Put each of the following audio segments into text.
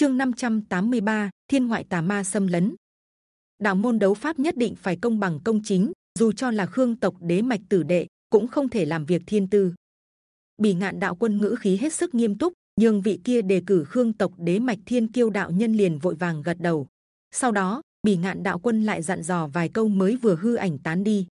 chương 583, thiên ngoại tà ma xâm lấn. Đạo môn đấu pháp nhất định phải công bằng công chính dù cho là khương tộc đế mạch tử đệ cũng không thể làm việc thiên tư. Bỉ ngạn đạo quân ngữ khí hết sức nghiêm túc nhưng vị kia đề cử khương tộc đế mạch thiên kiêu đạo nhân liền vội vàng gật đầu. Sau đó bỉ ngạn đạo quân lại dặn dò vài câu mới vừa hư ảnh tán đi.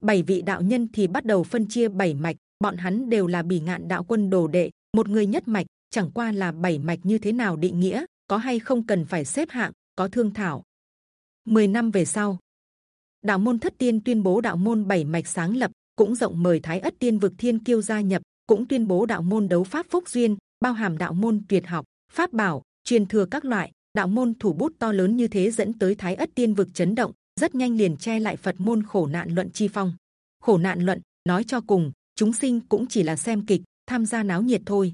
Bảy vị đạo nhân thì bắt đầu phân chia bảy mạch bọn hắn đều là bỉ ngạn đạo quân đồ đệ một người nhất mạch chẳng qua là bảy mạch như thế nào định nghĩa, có hay không cần phải xếp hạng, có thương thảo. 10 năm về sau, đạo môn thất tiên tuyên bố đạo môn bảy mạch sáng lập, cũng rộng mời thái ất tiên vực thiên kiêu gia nhập, cũng tuyên bố đạo môn đấu pháp phúc duyên, bao hàm đạo môn tuyệt học, pháp bảo, truyền thừa các loại. Đạo môn thủ bút to lớn như thế dẫn tới thái ất tiên vực chấn động, rất nhanh liền che lại phật môn khổ nạn luận chi phong. Khổ nạn luận, nói cho cùng, chúng sinh cũng chỉ là xem kịch, tham gia náo nhiệt thôi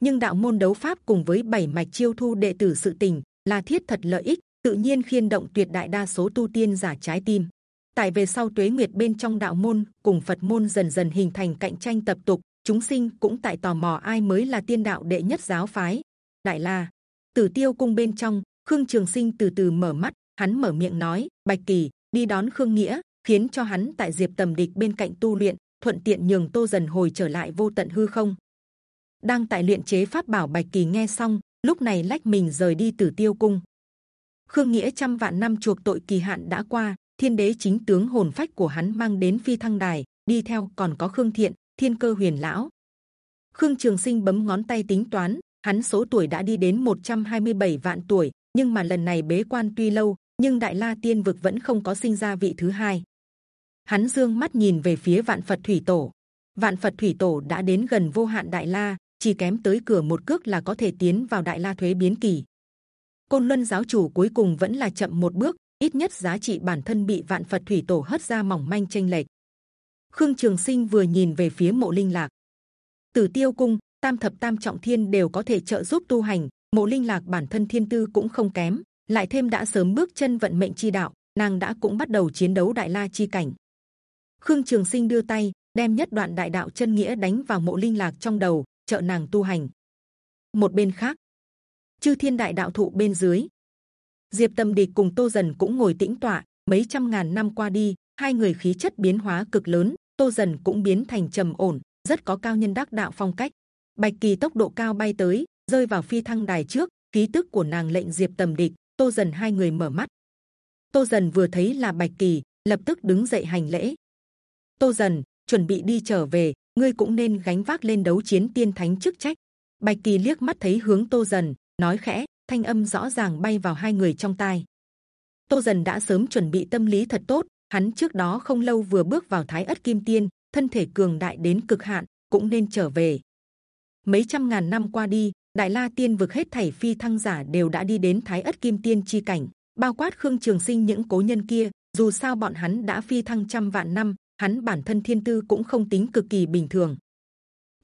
nhưng đạo môn đấu pháp cùng với bảy mạch chiêu thu đệ tử sự tình là thiết thật lợi ích, tự nhiên khiên động tuyệt đại đa số tu tiên giả trái tim. Tại về sau tuế nguyệt bên trong đạo môn, cùng phật môn dần dần hình thành cạnh tranh tập tục, chúng sinh cũng tại tò mò ai mới là tiên đạo đệ nhất giáo phái. Đại la, tử tiêu cung bên trong, khương trường sinh từ từ mở mắt, hắn mở miệng nói, bạch kỳ, đi đón khương nghĩa, khiến cho hắn tại diệp tầm địch bên cạnh tu luyện, thuận tiện nhường tô dần hồi trở lại vô tận hư không đang tại luyện chế pháp bảo bạch kỳ nghe xong, lúc này lách mình rời đi tử tiêu cung. Khương nghĩa trăm vạn năm chuộc tội kỳ hạn đã qua, thiên đế chính tướng hồn phách của hắn mang đến phi thăng đài, đi theo còn có khương thiện, thiên cơ huyền lão. Khương trường sinh bấm ngón tay tính toán, hắn số tuổi đã đi đến 127 vạn tuổi, nhưng mà lần này bế quan tuy lâu, nhưng đại la tiên vực vẫn không có sinh ra vị thứ hai. Hắn dương mắt nhìn về phía vạn phật thủy tổ. Vạn phật thủy tổ đã đến gần vô hạn đại la chỉ kém tới cửa một cước là có thể tiến vào đại la thuế biến kỳ. Côn luân giáo chủ cuối cùng vẫn là chậm một bước, ít nhất giá trị bản thân bị vạn phật thủy tổ hất ra mỏng manh tranh lệch. Khương trường sinh vừa nhìn về phía mộ linh lạc. Tử tiêu cung, tam thập tam trọng thiên đều có thể trợ giúp tu hành, mộ linh lạc bản thân thiên tư cũng không kém, lại thêm đã sớm bước chân vận mệnh chi đạo, nàng đã cũng bắt đầu chiến đấu đại la chi cảnh. Khương trường sinh đưa tay, đem nhất đoạn đại đạo chân nghĩa đánh vào mộ linh lạc trong đầu trợ nàng tu hành. Một bên khác, chư thiên đại đạo thụ bên dưới, diệp tâm địch cùng tô dần cũng ngồi tĩnh tọa, mấy trăm ngàn năm qua đi, hai người khí chất biến hóa cực lớn, tô dần cũng biến thành trầm ổn, rất có cao nhân đắc đạo phong cách. Bạch kỳ tốc độ cao bay tới, rơi vào phi thăng đài trước khí tức của nàng lệnh diệp Tâm địch, tô dần hai người mở mắt. Tô dần vừa thấy là bạch kỳ, lập tức đứng dậy hành lễ. Tô dần, chuẩn bị đi trở về ngươi cũng nên gánh vác lên đấu chiến tiên thánh chức trách. Bạch kỳ liếc mắt thấy hướng tô dần, nói khẽ, thanh âm rõ ràng bay vào hai người trong tai. Tô dần đã sớm chuẩn bị tâm lý thật tốt, hắn trước đó không lâu vừa bước vào thái ất kim tiên, thân thể cường đại đến cực hạn, cũng nên trở về. Mấy trăm ngàn năm qua đi, đại la tiên vực hết thảy phi thăng giả đều đã đi đến thái ất kim tiên chi cảnh, bao quát khương trường sinh những cố nhân kia, dù sao bọn hắn đã phi thăng trăm vạn năm hắn bản thân thiên tư cũng không tính cực kỳ bình thường.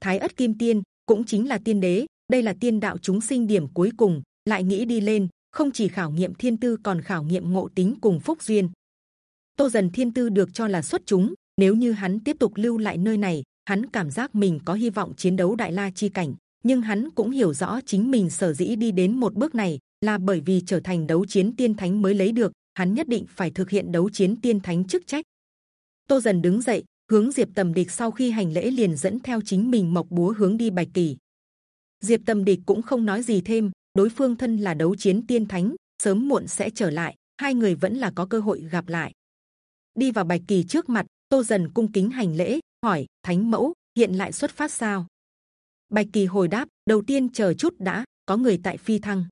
Thái ất kim tiên cũng chính là tiên đế, đây là tiên đạo chúng sinh điểm cuối cùng, lại nghĩ đi lên, không chỉ khảo nghiệm thiên tư còn khảo nghiệm ngộ tính cùng phúc duyên. Tô dần thiên tư được cho là xuất chúng, nếu như hắn tiếp tục lưu lại nơi này, hắn cảm giác mình có hy vọng chiến đấu đại la chi cảnh, nhưng hắn cũng hiểu rõ chính mình sở dĩ đi đến một bước này là bởi vì trở thành đấu chiến tiên thánh mới lấy được, hắn nhất định phải thực hiện đấu chiến tiên thánh chức trách tô dần đứng dậy, hướng diệp tầm địch sau khi hành lễ liền dẫn theo chính mình mộc búa hướng đi bạch kỳ. Diệp tầm địch cũng không nói gì thêm, đối phương thân là đấu chiến tiên thánh, sớm muộn sẽ trở lại, hai người vẫn là có cơ hội gặp lại. Đi vào bạch kỳ trước mặt, tô dần cung kính hành lễ, hỏi, thánh mẫu, hiện lại xuất phát sao? Bạch kỳ hồi đáp, đầu tiên chờ chút đã, có người tại phi thăng.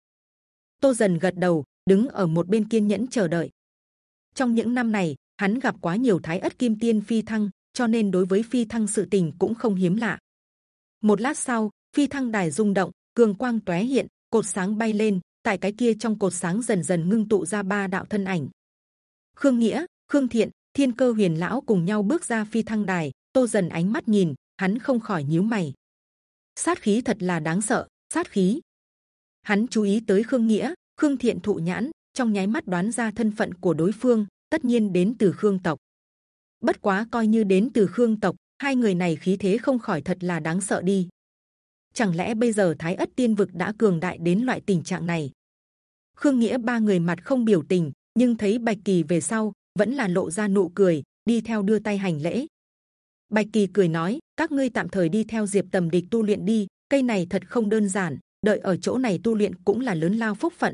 Tô dần gật đầu, đứng ở một bên kiên nhẫn chờ đợi. Trong những năm này hắn gặp quá nhiều thái ất kim tiên phi thăng, cho nên đối với phi thăng sự tình cũng không hiếm lạ. Một lát sau, phi thăng đài rung động, cường quang tóe hiện, cột sáng bay lên, tại cái kia trong cột sáng dần dần ngưng tụ ra ba đạo thân ảnh. Khương nghĩa, khương thiện, thiên cơ huyền lão cùng nhau bước ra phi thăng đài, tô dần ánh mắt nhìn, hắn không khỏi nhíu mày. Sát khí thật là đáng sợ, sát khí. Hắn chú ý tới khương nghĩa, khương thiện thụ nhãn, trong nháy mắt đoán ra thân phận của đối phương tất nhiên đến từ khương tộc. Bất quá coi như đến từ khương tộc, hai người này khí thế không khỏi thật là đáng sợ đi. Chẳng lẽ bây giờ thái ất tiên vực đã cường đại đến loại tình trạng này? Khương nghĩa ba người mặt không biểu tình, nhưng thấy bạch kỳ về sau, vẫn là lộ ra nụ cười, đi theo đưa tay hành lễ. Bạch kỳ cười nói, các ngươi tạm thời đi theo diệp tầm địch tu luyện đi, cây này thật không đơn giản, đợi ở chỗ này tu luyện cũng là lớn lao phúc phận.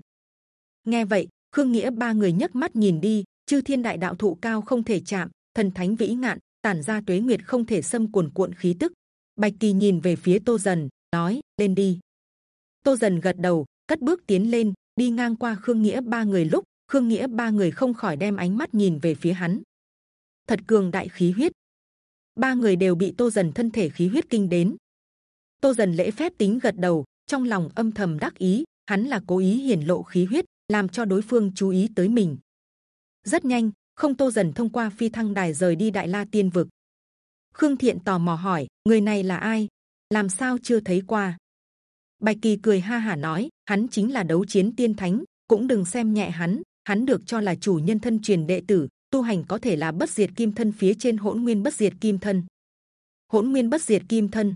Nghe vậy, khương nghĩa ba người nhấc mắt nhìn đi chư thiên đại đạo thụ cao không thể chạm, thần thánh vĩ ngạn, tản ra tuế nguyệt không thể xâm cuồn cuộn khí tức. Bạch kỳ nhìn về phía tô dần, nói, lên đi. Tô dần gật đầu, cất bước tiến lên, đi ngang qua khương nghĩa ba người lúc, khương nghĩa ba người không khỏi đem ánh mắt nhìn về phía hắn. Thật cường đại khí huyết. Ba người đều bị tô dần thân thể khí huyết kinh đến. Tô dần lễ phép tính gật đầu, trong lòng âm thầm đắc ý, hắn là cố ý hiển lộ khí huyết, làm cho đối phương chú ý tới mình rất nhanh, không tô dần thông qua phi thăng đài rời đi đại la tiên vực. Khương thiện tò mò hỏi, người này là ai? Làm sao chưa thấy qua? Bạch kỳ cười ha hà nói, hắn chính là đấu chiến tiên thánh, cũng đừng xem nhẹ hắn hắn được cho là chủ nhân thân truyền đệ tử, tu hành có thể là bất diệt kim thân phía trên hỗn nguyên bất diệt kim thân. Hỗn nguyên bất diệt kim thân.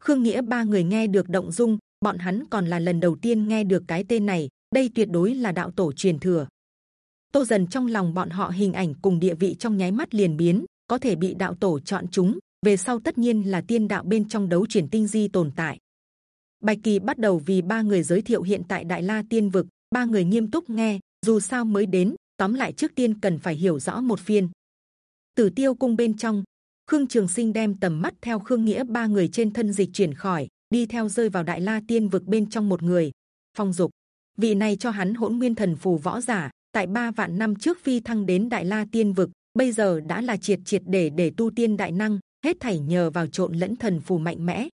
Khương nghĩa ba người nghe được động dung, bọn hắn còn là lần đầu tiên nghe được cái tên này, đây tuyệt đối là đạo tổ truyền thừa tô dần trong lòng bọn họ hình ảnh cùng địa vị trong nháy mắt liền biến, có thể bị đạo tổ chọn chúng, về sau tất nhiên là tiên đạo bên trong đấu chuyển tinh di tồn tại. Bạch kỳ bắt đầu vì ba người giới thiệu hiện tại đại la tiên vực, ba người nghiêm túc nghe, dù sao mới đến, tóm lại trước tiên cần phải hiểu rõ một phiên. Tử tiêu cung bên trong, khương trường sinh đem tầm mắt theo khương nghĩa ba người trên thân dịch chuyển khỏi, đi theo rơi vào đại la tiên vực bên trong một người. Phong dục, vị này cho hắn hỗn nguyên thần phù võ giả tại ba vạn năm trước phi thăng đến đại la tiên vực, bây giờ đã là triệt triệt để để tu tiên đại năng, hết thảy nhờ vào trộn lẫn thần phù mạnh mẽ.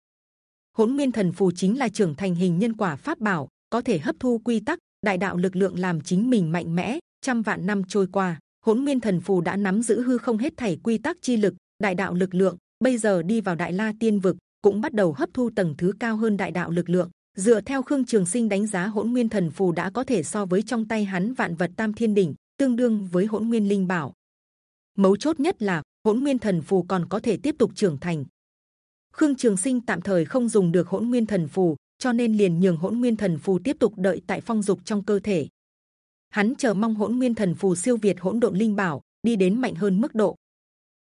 Hỗn nguyên thần phù chính là trưởng thành hình nhân quả pháp bảo, có thể hấp thu quy tắc, đại đạo lực lượng làm chính mình mạnh mẽ. Trăm vạn năm trôi qua, hỗn nguyên thần phù đã nắm giữ hư không hết thảy quy tắc chi lực, đại đạo lực lượng, bây giờ đi vào đại la tiên vực, cũng bắt đầu hấp thu tầng thứ cao hơn đại đạo lực lượng dựa theo khương trường sinh đánh giá hỗn nguyên thần phù đã có thể so với trong tay hắn vạn vật tam thiên đỉnh, tương đương với hỗn nguyên linh bảo. Mấu chốt nhất là, hỗn nguyên thần phù còn có thể tiếp tục trưởng thành. Khương trường sinh tạm thời không dùng được hỗn nguyên thần phù, cho nên liền nhường hỗn nguyên thần phù tiếp tục đợi tại phong dục trong cơ thể. Hắn chờ mong hỗn nguyên thần phù siêu việt hỗn độn linh bảo, đi đến mạnh hơn mức độ.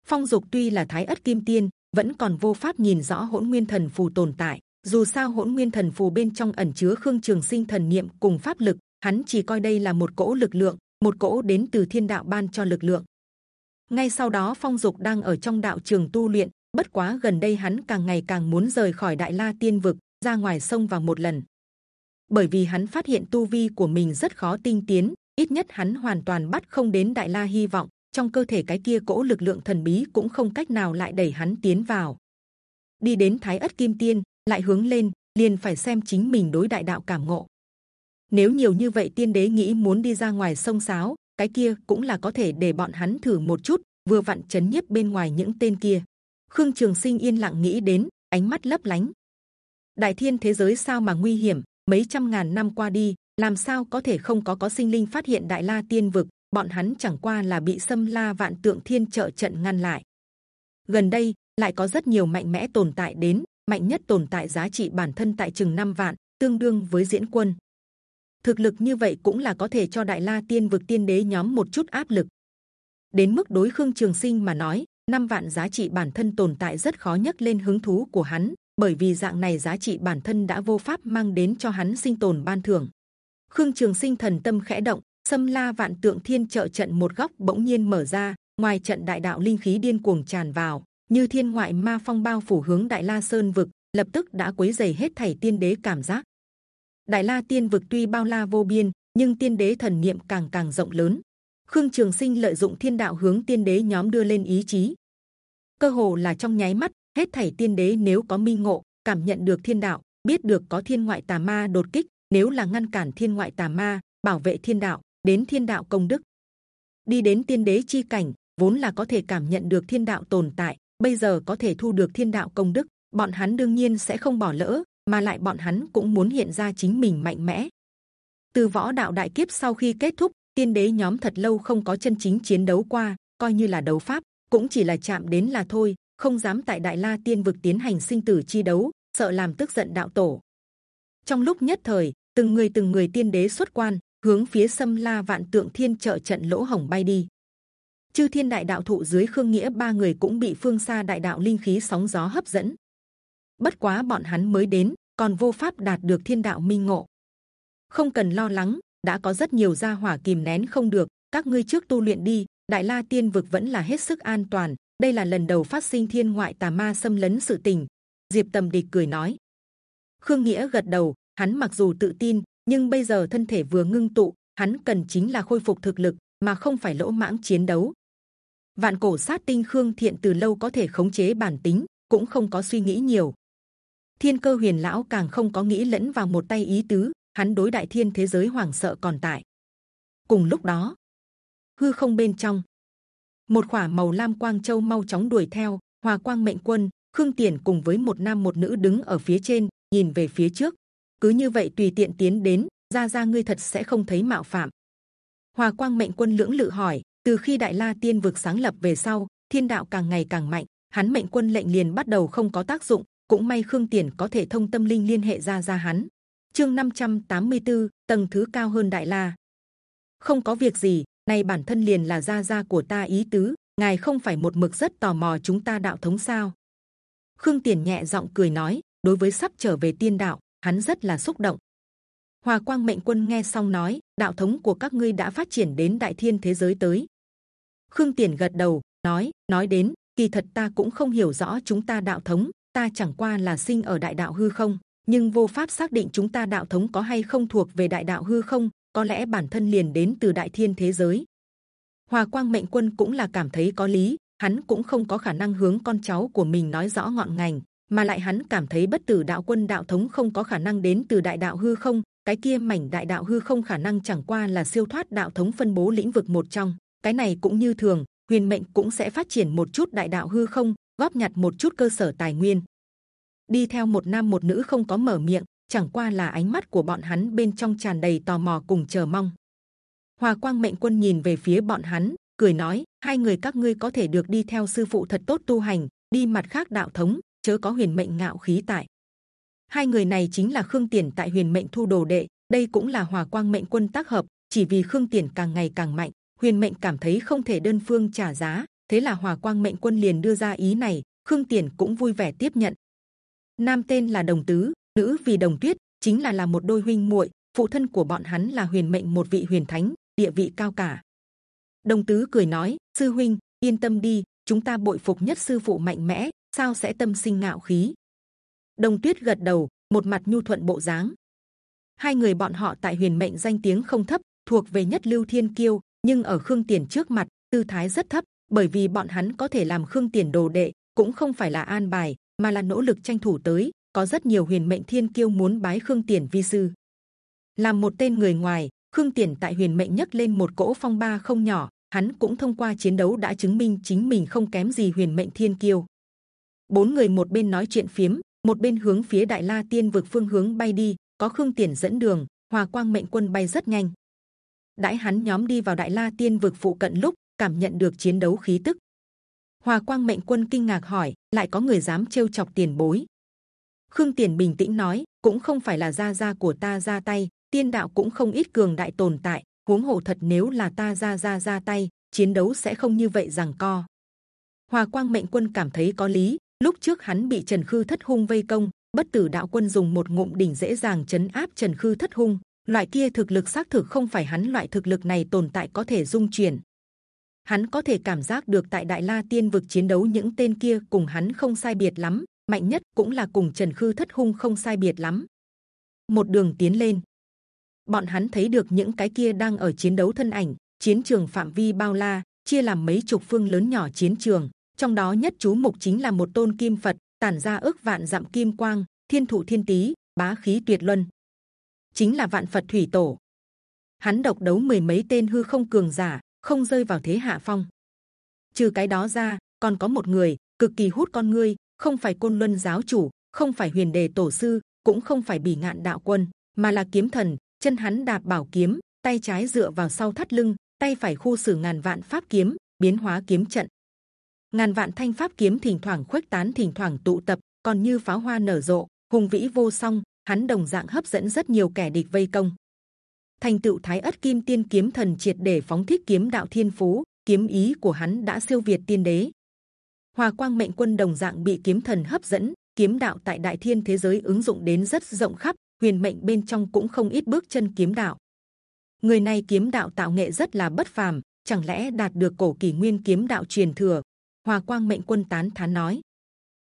Phong dục tuy là thái ất kim tiên, vẫn còn vô pháp nhìn rõ hỗn nguyên thần phù tồn tại dù sao hỗn nguyên thần phù bên trong ẩn chứa khương trường sinh thần niệm cùng pháp lực, hắn chỉ coi đây là một cỗ lực lượng, một cỗ đến từ thiên đạo ban cho lực lượng. Ngay sau đó phong dục đang ở trong đạo trường tu luyện, bất quá gần đây hắn càng ngày càng muốn rời khỏi đại la tiên vực, ra ngoài sông vào một lần. Bởi vì hắn phát hiện tu vi của mình rất khó tinh tiến, ít nhất hắn hoàn toàn bắt không đến đại la hy vọng, trong cơ thể cái kia cỗ lực lượng thần bí cũng không cách nào lại đẩy hắn tiến vào. Đi đến thái ất kim tiên lại hướng lên, liền phải xem chính mình đối đại đạo cảm ngộ. Nếu nhiều như vậy tiên đế nghĩ muốn đi ra ngoài sông sáo, cái kia cũng là có thể để bọn hắn thử một chút, vừa vặn chấn nhiếp bên ngoài những tên kia. Khương trường sinh yên lặng nghĩ đến, ánh mắt lấp lánh. Đại thiên thế giới sao mà nguy hiểm, mấy trăm ngàn năm qua đi, làm sao có thể không có có sinh linh phát hiện đại la tiên vực, bọn hắn chẳng qua là bị xâm la vạn tượng thiên trợ trận ngăn lại. Gần đây, lại có rất nhiều mạnh mẽ tồn tại đến mạnh nhất tồn tại giá trị bản thân tại chừng năm vạn, tương đương với diễn quân. Thực lực như vậy cũng là có thể cho đại la tiên vực tiên đế nhóm một chút áp lực. Đến mức đối khương trường sinh mà nói, năm vạn giá trị bản thân tồn tại rất khó nhất lên hứng thú của hắn, bởi vì dạng này giá trị bản thân đã vô pháp mang đến cho hắn sinh tồn ban thưởng. Khương trường sinh thần tâm khẽ động, xâm la vạn tượng thiên trợ trận một góc bỗng nhiên mở ra, ngoài trận đại đạo linh khí điên cuồng tràn vào như thiên ngoại ma phong bao phủ hướng đại la sơn vực, lập tức đã quấy dày hết thảy tiên đế cảm giác. Đại la tiên vực tuy bao la vô biên, nhưng tiên đế thần niệm càng càng rộng lớn. Khương trường sinh lợi dụng thiên đạo hướng tiên đế nhóm đưa lên ý chí. Cơ hồ là trong nháy mắt, hết thảy tiên đế nếu có minh ngộ, cảm nhận được thiên đạo, biết được có thiên ngoại tà ma đột kích, nếu là ngăn cản thiên ngoại tà ma, bảo vệ thiên đạo, đến thiên đạo công đức. Đi đến tiên đế chi cảnh, vốn là có thể cảm nhận được thiên đạo tồn tại bây giờ có thể thu được thiên đạo công đức bọn hắn đương nhiên sẽ không bỏ lỡ mà lại bọn hắn cũng muốn hiện ra chính mình mạnh mẽ từ võ đạo đại kiếp sau khi kết thúc tiên đế nhóm thật lâu không có chân chính chiến đấu qua coi như là đấu pháp cũng chỉ là chạm đến là thôi không dám tại đại la tiên vực tiến hành sinh tử chi đấu sợ làm tức giận đạo tổ. Trong lúc nhất thời, từng người từng người tiên đế xuất quan, hướng phía xâm la vạn tượng thiên trợ trận lỗ hổng bay đi. Chư thiên đại đạo thụ dưới khương nghĩa ba người cũng bị phương xa đại đạo linh khí sóng gió hấp dẫn. Bất quá bọn hắn mới đến, còn vô pháp đạt được thiên đạo minh ngộ. Không cần lo lắng, đã có rất nhiều gia hỏa kìm nén không được. Các ngươi trước tu luyện đi, đại la tiên vực vẫn là hết sức an toàn. Đây là lần đầu phát sinh thiên ngoại tà ma xâm lấn sự tình. Diệp Tầm Địch cười nói. Khương Nghĩa gật đầu. Hắn mặc dù tự tin, nhưng bây giờ thân thể vừa ngưng tụ, hắn cần chính là khôi phục thực lực, mà không phải lỗ mãng chiến đấu. Vạn cổ sát tinh Khương Thiện từ lâu có thể khống chế bản tính, cũng không có suy nghĩ nhiều. Thiên cơ huyền lão càng không có nghĩ lẫn vào một tay ý tứ, hắn đối đại thiên thế giới hoảng sợ còn tại. Cùng lúc đó, hư không bên trong, một khỏa màu lam quang châu mau chóng đuổi theo, hòa quang mệnh quân, khương tiền cùng với một nam một nữ đứng ở phía trên, nhìn về phía trước. Cứ như vậy tùy tiện tiến đến, ra ra ngươi thật sẽ không thấy mạo phạm. Hòa quang mệnh quân lưỡng lự hỏi, từ khi đại la tiên vực sáng lập về sau, thiên đạo càng ngày càng mạnh, hắn mệnh quân lệnh liền bắt đầu không có tác dụng. cũng may khương tiền có thể thông tâm linh liên hệ ra ra hắn. Chương 584, t ầ n g thứ cao hơn đại la. Không có việc gì này bản thân liền là gia gia của ta ý tứ ngài không phải một mực rất tò mò chúng ta đạo thống sao? Khương tiền nhẹ giọng cười nói đối với sắp trở về tiên đạo hắn rất là xúc động. Hòa quang mệnh quân nghe xong nói đạo thống của các ngươi đã phát triển đến đại thiên thế giới tới khương tiền gật đầu, nói nói đến, kỳ thật ta cũng không hiểu rõ chúng ta đạo thống, ta chẳng qua là sinh ở đại đạo hư không, nhưng vô pháp xác định chúng ta đạo thống có hay không thuộc về đại đạo hư không, có lẽ bản thân liền đến từ đại thiên thế giới. Hòa quang mệnh quân cũng là cảm thấy có lý, hắn cũng không có khả năng hướng con cháu của mình nói rõ ngọn ngành, mà lại hắn cảm thấy bất tử đạo quân đạo thống không có khả năng đến từ đại đạo hư không, cái kia mảnh đại đạo hư không khả năng chẳng qua là siêu thoát đạo thống phân bố lĩnh vực một trong cái này cũng như thường, huyền mệnh cũng sẽ phát triển một chút đại đạo hư không, góp nhặt một chút cơ sở tài nguyên. Đi theo một nam một nữ không có mở miệng, chẳng qua là ánh mắt của bọn hắn bên trong tràn đầy tò mò cùng chờ mong. Hòa quang mệnh quân nhìn về phía bọn hắn, cười nói, hai người các ngươi có thể được đi theo sư phụ thật tốt tu hành, đi mặt khác đạo thống, chớ có huyền mệnh ngạo khí tại. Hai người này chính là khương tiền tại huyền mệnh thu đồ đệ, đây cũng là hòa quang mệnh quân tác hợp, chỉ vì khương tiền càng ngày càng mạnh huyền mệnh cảm thấy không thể đơn phương trả giá, thế là hòa quang mệnh quân liền đưa ra ý này, khương tiền cũng vui vẻ tiếp nhận. Nam tên là đồng tứ, nữ vì đồng tuyết, chính là là một đôi huynh muội, phụ thân của bọn hắn là huyền mệnh một vị huyền thánh, địa vị cao cả. Đồng tứ cười nói, sư huynh, yên tâm đi, chúng ta bội phục nhất sư phụ mạnh mẽ, sao sẽ tâm sinh ngạo khí? Đồng tuyết gật đầu, một mặt nhu thuận bộ dáng. Hai người bọn họ tại huyền mệnh danh tiếng không thấp, thuộc về nhất lưu thiên kiêu nhưng ở khương tiền trước mặt tư thái rất thấp bởi vì bọn hắn có thể làm khương tiền đồ đệ cũng không phải là an bài mà là nỗ lực tranh thủ tới. Có rất nhiều huyền mệnh thiên kiêu muốn bái khương tiền vi sư. Làm một tên người ngoài, khương tiền tại huyền mệnh nhấc lên một cỗ phong ba không nhỏ. Hắn cũng thông qua chiến đấu đã chứng minh chính mình không kém gì huyền mệnh thiên kiêu. Bốn người một bên nói chuyện phiếm, một bên hướng phía đại la tiên vực phương hướng bay đi. Có khương tiền dẫn đường, hòa quang mệnh quân bay rất nhanh. Đãi hắn nhóm đi vào đại la tiên vực phụ cận lúc cảm nhận được chiến đấu khí tức, Hòa Quang Mệnh Quân kinh ngạc hỏi, lại có người dám trêu chọc tiền bối? Khương Tiền bình tĩnh nói, cũng không phải là gia gia của ta ra tay, tiên đạo cũng không ít cường đại tồn tại. Huống hồ thật nếu là ta ra ra ra tay, chiến đấu sẽ không như vậy rằng co. Hòa Quang Mệnh Quân cảm thấy có lý. Lúc trước hắn bị Trần Khư Thất Hung vây công, bất tử đạo quân dùng một ngụm đỉnh dễ dàng chấn áp Trần Khư Thất Hung. Loại kia thực lực xác thực không phải hắn loại thực lực này tồn tại có thể dung chuyển, hắn có thể cảm giác được tại đại la tiên vực chiến đấu những tên kia cùng hắn không sai biệt lắm mạnh nhất cũng là cùng trần khư thất hung không sai biệt lắm. Một đường tiến lên. Bọn hắn thấy được những cái kia đang ở chiến đấu thân ảnh chiến trường phạm vi bao la chia làm mấy chục phương lớn nhỏ chiến trường trong đó nhất chú mục chính là một tôn kim phật tản ra ước vạn dặm kim quang thiên thụ thiên tý bá khí tuyệt luân chính là vạn phật thủy tổ hắn độc đấu mười mấy tên hư không cường giả không rơi vào thế hạ phong. Trừ cái đó ra, còn có một người cực kỳ hút con ngươi, không phải côn luân giáo chủ, không phải huyền đề tổ sư, cũng không phải bỉ ngạn đạo quân, mà là kiếm thần. Chân hắn đạp bảo kiếm, tay trái dựa vào sau thắt lưng, tay phải khu xử ngàn vạn pháp kiếm, biến hóa kiếm trận. Ngàn vạn thanh pháp kiếm thỉnh thoảng khuếch tán, thỉnh thoảng tụ tập, còn như pháo hoa nở rộ, hùng vĩ vô song hắn đồng dạng hấp dẫn rất nhiều kẻ địch vây công. Thành tựu thái ất kim tiên kiếm thần triệt để phóng thích kiếm đạo thiên phú, kiếm ý của hắn đã siêu việt tiên đế. Hòa quang mệnh quân đồng dạng bị kiếm thần hấp dẫn, kiếm đạo tại đại thiên thế giới ứng dụng đến rất rộng khắp, huyền mệnh bên trong cũng không ít bước chân kiếm đạo. Người này kiếm đạo tạo nghệ rất là bất phàm, chẳng lẽ đạt được cổ kỳ nguyên kiếm đạo truyền thừa? Hòa quang mệnh quân tán thán nói.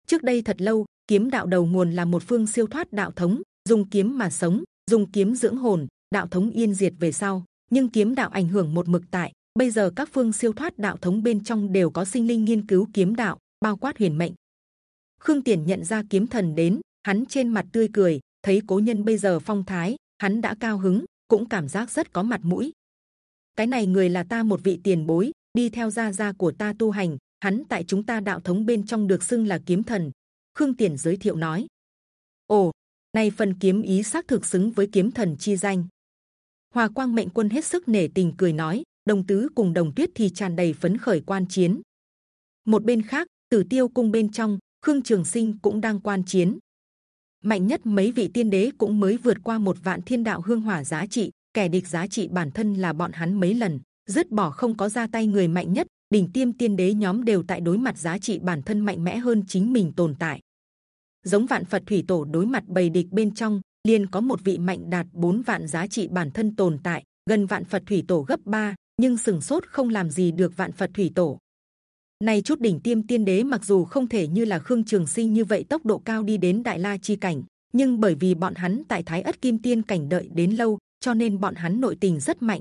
Trước đây thật lâu kiếm đạo đầu nguồn là một phương siêu thoát đạo thống, dùng kiếm mà sống, dùng kiếm dưỡng hồn, đạo thống yên diệt về sau. Nhưng kiếm đạo ảnh hưởng một mực tại, bây giờ các phương siêu thoát đạo thống bên trong đều có sinh linh nghiên cứu kiếm đạo, bao quát huyền mệnh. Khương tiền nhận ra kiếm thần đến, hắn trên mặt tươi cười, thấy cố nhân bây giờ phong thái, hắn đã cao hứng, cũng cảm giác rất có mặt mũi. Cái này người là ta một vị tiền bối, đi theo gia gia của ta tu hành, hắn tại chúng ta đạo thống bên trong được xưng là kiếm thần khương tiền giới thiệu nói. Ồ này phần kiếm ý xác thực xứng với kiếm thần chi danh. Hòa quang mệnh quân hết sức nể tình cười nói, đồng tứ cùng đồng tuyết thì tràn đầy phấn khởi quan chiến. Một bên khác, tử tiêu cung bên trong, khương trường sinh cũng đang quan chiến. Mạnh nhất mấy vị tiên đế cũng mới vượt qua một vạn thiên đạo hương hỏa giá trị, kẻ địch giá trị bản thân là bọn hắn mấy lần, dứt bỏ không có ra tay người mạnh nhất, đỉnh tiêm tiên đế nhóm đều tại đối mặt giá trị bản thân mạnh mẽ hơn chính mình tồn tại giống vạn phật thủy tổ đối mặt bầy địch bên trong liền có một vị mạnh đạt bốn vạn giá trị bản thân tồn tại gần vạn phật thủy tổ gấp 3, nhưng sừng sốt không làm gì được vạn phật thủy tổ. Này chút đỉnh tiêm tiên đế mặc dù không thể như là khương trường sinh như vậy tốc độ cao đi đến đại la chi cảnh nhưng bởi vì bọn hắn tại thái ất kim tiên cảnh đợi đến lâu cho nên bọn hắn nội tình rất mạnh.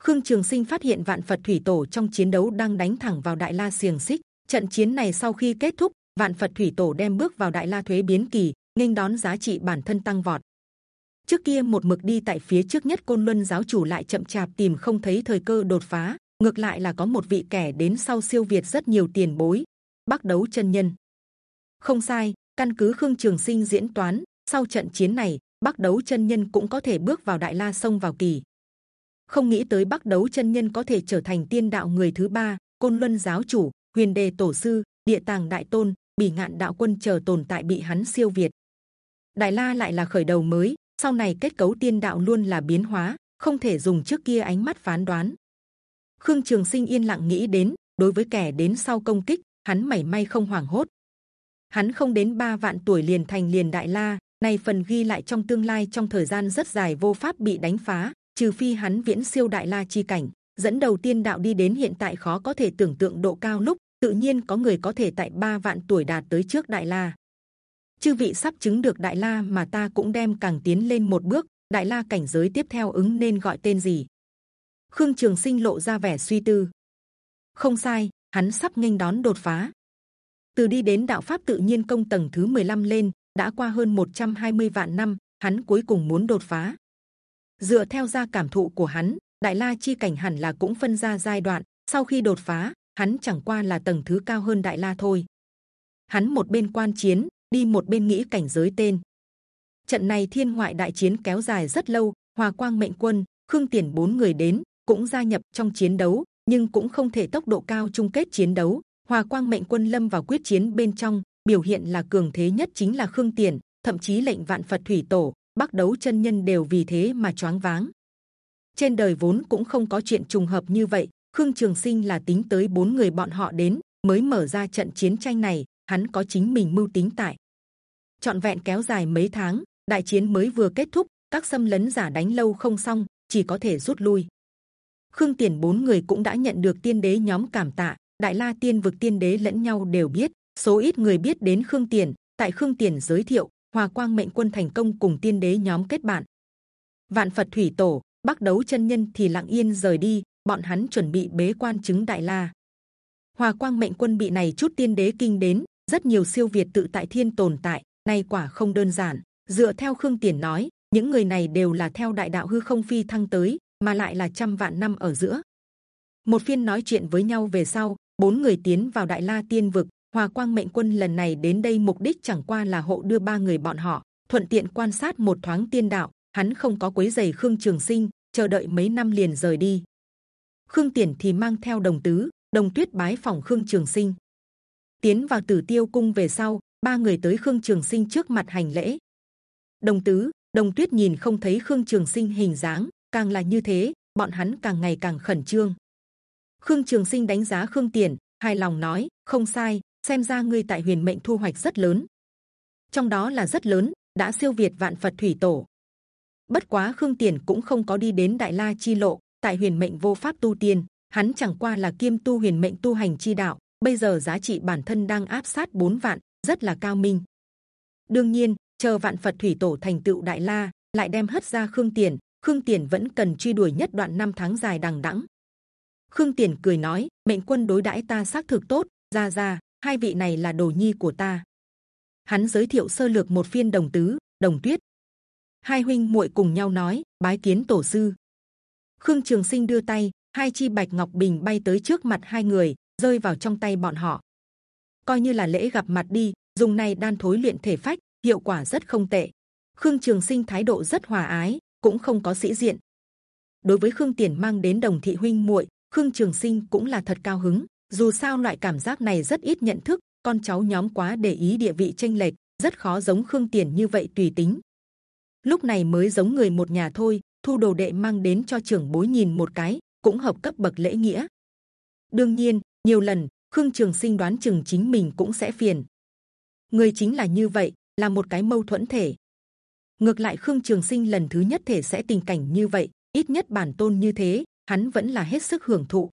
Khương trường sinh phát hiện vạn phật thủy tổ trong chiến đấu đang đánh thẳng vào đại la xiềng xích trận chiến này sau khi kết thúc vạn phật thủy tổ đem bước vào đại la thuế biến kỳ, nghênh đón giá trị bản thân tăng vọt. Trước kia một mực đi tại phía trước nhất côn luân giáo chủ lại chậm chạp tìm không thấy thời cơ đột phá, ngược lại là có một vị kẻ đến sau siêu việt rất nhiều tiền bối, bắc đấu chân nhân. Không sai, căn cứ khương trường sinh diễn toán, sau trận chiến này, bắc đấu chân nhân cũng có thể bước vào đại la sông vào kỳ. Không nghĩ tới bắc đấu chân nhân có thể trở thành tiên đạo người thứ ba, côn luân giáo chủ, huyền đề tổ sư, địa tàng đại tôn bỉ ngạn đạo quân chờ tồn tại bị hắn siêu việt. Đại la lại là khởi đầu mới, sau này kết cấu tiên đạo luôn là biến hóa, không thể dùng trước kia ánh mắt phán đoán. Khương trường sinh yên lặng nghĩ đến, đối với kẻ đến sau công kích, hắn mảy may không hoảng hốt. Hắn không đến ba vạn tuổi liền thành liền đại la này phần ghi lại trong tương lai trong thời gian rất dài vô pháp bị đánh phá, trừ phi hắn viễn siêu đại la chi cảnh, dẫn đầu tiên đạo đi đến hiện tại khó có thể tưởng tượng độ cao lúc tự nhiên có người có thể tại ba vạn tuổi đạt tới trước đại la. Chư vị sắp chứng được đại la mà ta cũng đem càng tiến lên một bước, đại la cảnh giới tiếp theo ứng nên gọi tên gì? Khương trường sinh lộ ra vẻ suy tư. Không sai, hắn sắp nghênh đón đột phá. Từ đi đến đạo pháp tự nhiên công tầng thứ 15 lên, đã qua hơn 120 vạn năm, hắn cuối cùng muốn đột phá. Dựa theo ra cảm thụ của hắn, đại la chi cảnh hẳn là cũng phân ra giai đoạn, sau khi đột phá hắn chẳng qua là tầng thứ cao hơn đại la thôi. Hắn một bên quan chiến, đi một bên nghĩ cảnh giới tên. Trận này thiên ngoại đại chiến kéo dài rất lâu, hòa quang mệnh quân, khương tiền bốn người đến, cũng gia nhập trong chiến đấu, nhưng cũng không thể tốc độ cao chung kết chiến đấu. Hòa quang mệnh quân lâm vào quyết chiến bên trong, biểu hiện là cường thế nhất chính là khương tiền, thậm chí lệnh vạn phật thủy tổ, bắc đấu chân nhân đều vì thế mà choáng váng. Trên đời vốn cũng không có chuyện trùng hợp như vậy khương trường sinh là tính tới bốn người bọn họ đến, mới mở ra trận chiến tranh này, hắn có chính mình mưu tính tại. Chọn vẹn kéo dài mấy tháng, đại chiến mới vừa kết thúc, các xâm lấn giả đánh lâu không xong, chỉ có thể rút lui. Khương tiền bốn người cũng đã nhận được tiên đế nhóm cảm tạ, đại la tiên vực tiên đế lẫn nhau đều biết, số ít người biết đến khương tiền, tại khương tiền giới thiệu, hòa quang mệnh quân thành công cùng tiên đế nhóm kết bạn. Vạn phật thủy tổ, bắc đấu chân nhân thì lặng yên rời đi bọn hắn chuẩn bị bế quan chứng đại la. Hòa quang mệnh quân bị này chút tiên đế kinh đến, rất nhiều siêu việt tự tại thiên tồn tại, nay quả không đơn giản. Dựa theo khương tiền nói, những người này đều là theo đại đạo hư không phi thăng tới, mà lại là trăm vạn năm ở giữa. Một phiên nói chuyện với nhau về sau, bốn người tiến vào đại la tiên vực. Hòa quang mệnh quân lần này đến đây mục đích chẳng qua là hộ đưa ba người bọn họ, thuận tiện quan sát một thoáng tiên đạo. Hắn không có quấy giày khương trường sinh, chờ đợi mấy năm liền rời đi khương tiền thì mang theo đồng tứ, đồng tuyết bái phòng khương trường sinh. Tiến vào tử tiêu cung về sau, ba người tới khương trường sinh trước mặt hành lễ. Đồng tứ, đồng tuyết nhìn không thấy khương trường sinh hình dáng, càng là như thế, bọn hắn càng ngày càng khẩn trương. Khương trường sinh đánh giá khương tiền hài lòng nói, không sai, xem ra ngươi tại huyền mệnh thu hoạch rất lớn. Trong đó là rất lớn, đã siêu việt vạn phật thủy tổ. Bất quá khương tiền cũng không có đi đến đại la chi lộ tại huyền mệnh vô pháp tu tiên, hắn chẳng qua là kiêm tu huyền mệnh tu hành chi đạo, bây giờ giá trị bản thân đang áp sát 4 vạn, rất là cao minh. Đương nhiên, chờ vạn phật thủy tổ thành tựu đại la, lại đem hất ra khương tiền khương tiền vẫn cần truy đuổi nhất đoạn năm tháng dài đằng đẵng. Khương tiền cười nói, mệnh quân đối đãi ta xác thực tốt, ra ra, hai vị này là đồ nhi của ta. Hắn giới thiệu sơ lược một phiên đồng tứ, đồng tuyết. Hai huynh muội cùng nhau nói, bái kiến tổ sư khương trường sinh đưa tay, hai chi bạch ngọc bình bay tới trước mặt hai người, rơi vào trong tay bọn họ. Coi như là lễ gặp mặt đi, dùng này đan thối luyện thể phách, hiệu quả rất không tệ. Khương trường sinh thái độ rất hòa ái, cũng không có sĩ diện. Đối với khương tiền mang đến đồng thị huynh muội, khương trường sinh cũng là thật cao hứng. Dù sao loại cảm giác này rất ít nhận thức, con cháu nhóm quá để ý địa vị tranh lệch, rất khó giống khương tiền như vậy tùy tính. Lúc này mới giống người một nhà thôi thu đồ đệ mang đến cho trưởng bối nhìn một cái, cũng hợp cấp bậc lễ nghĩa. Đương nhiên, nhiều lần, khương trường sinh đoán chừng chính mình cũng sẽ phiền. Người chính là như vậy, là một cái mâu thuẫn thể. Ngược lại khương trường sinh lần thứ nhất thể sẽ tình cảnh như vậy, ít nhất bản tôn như thế, hắn vẫn là hết sức hưởng thụ.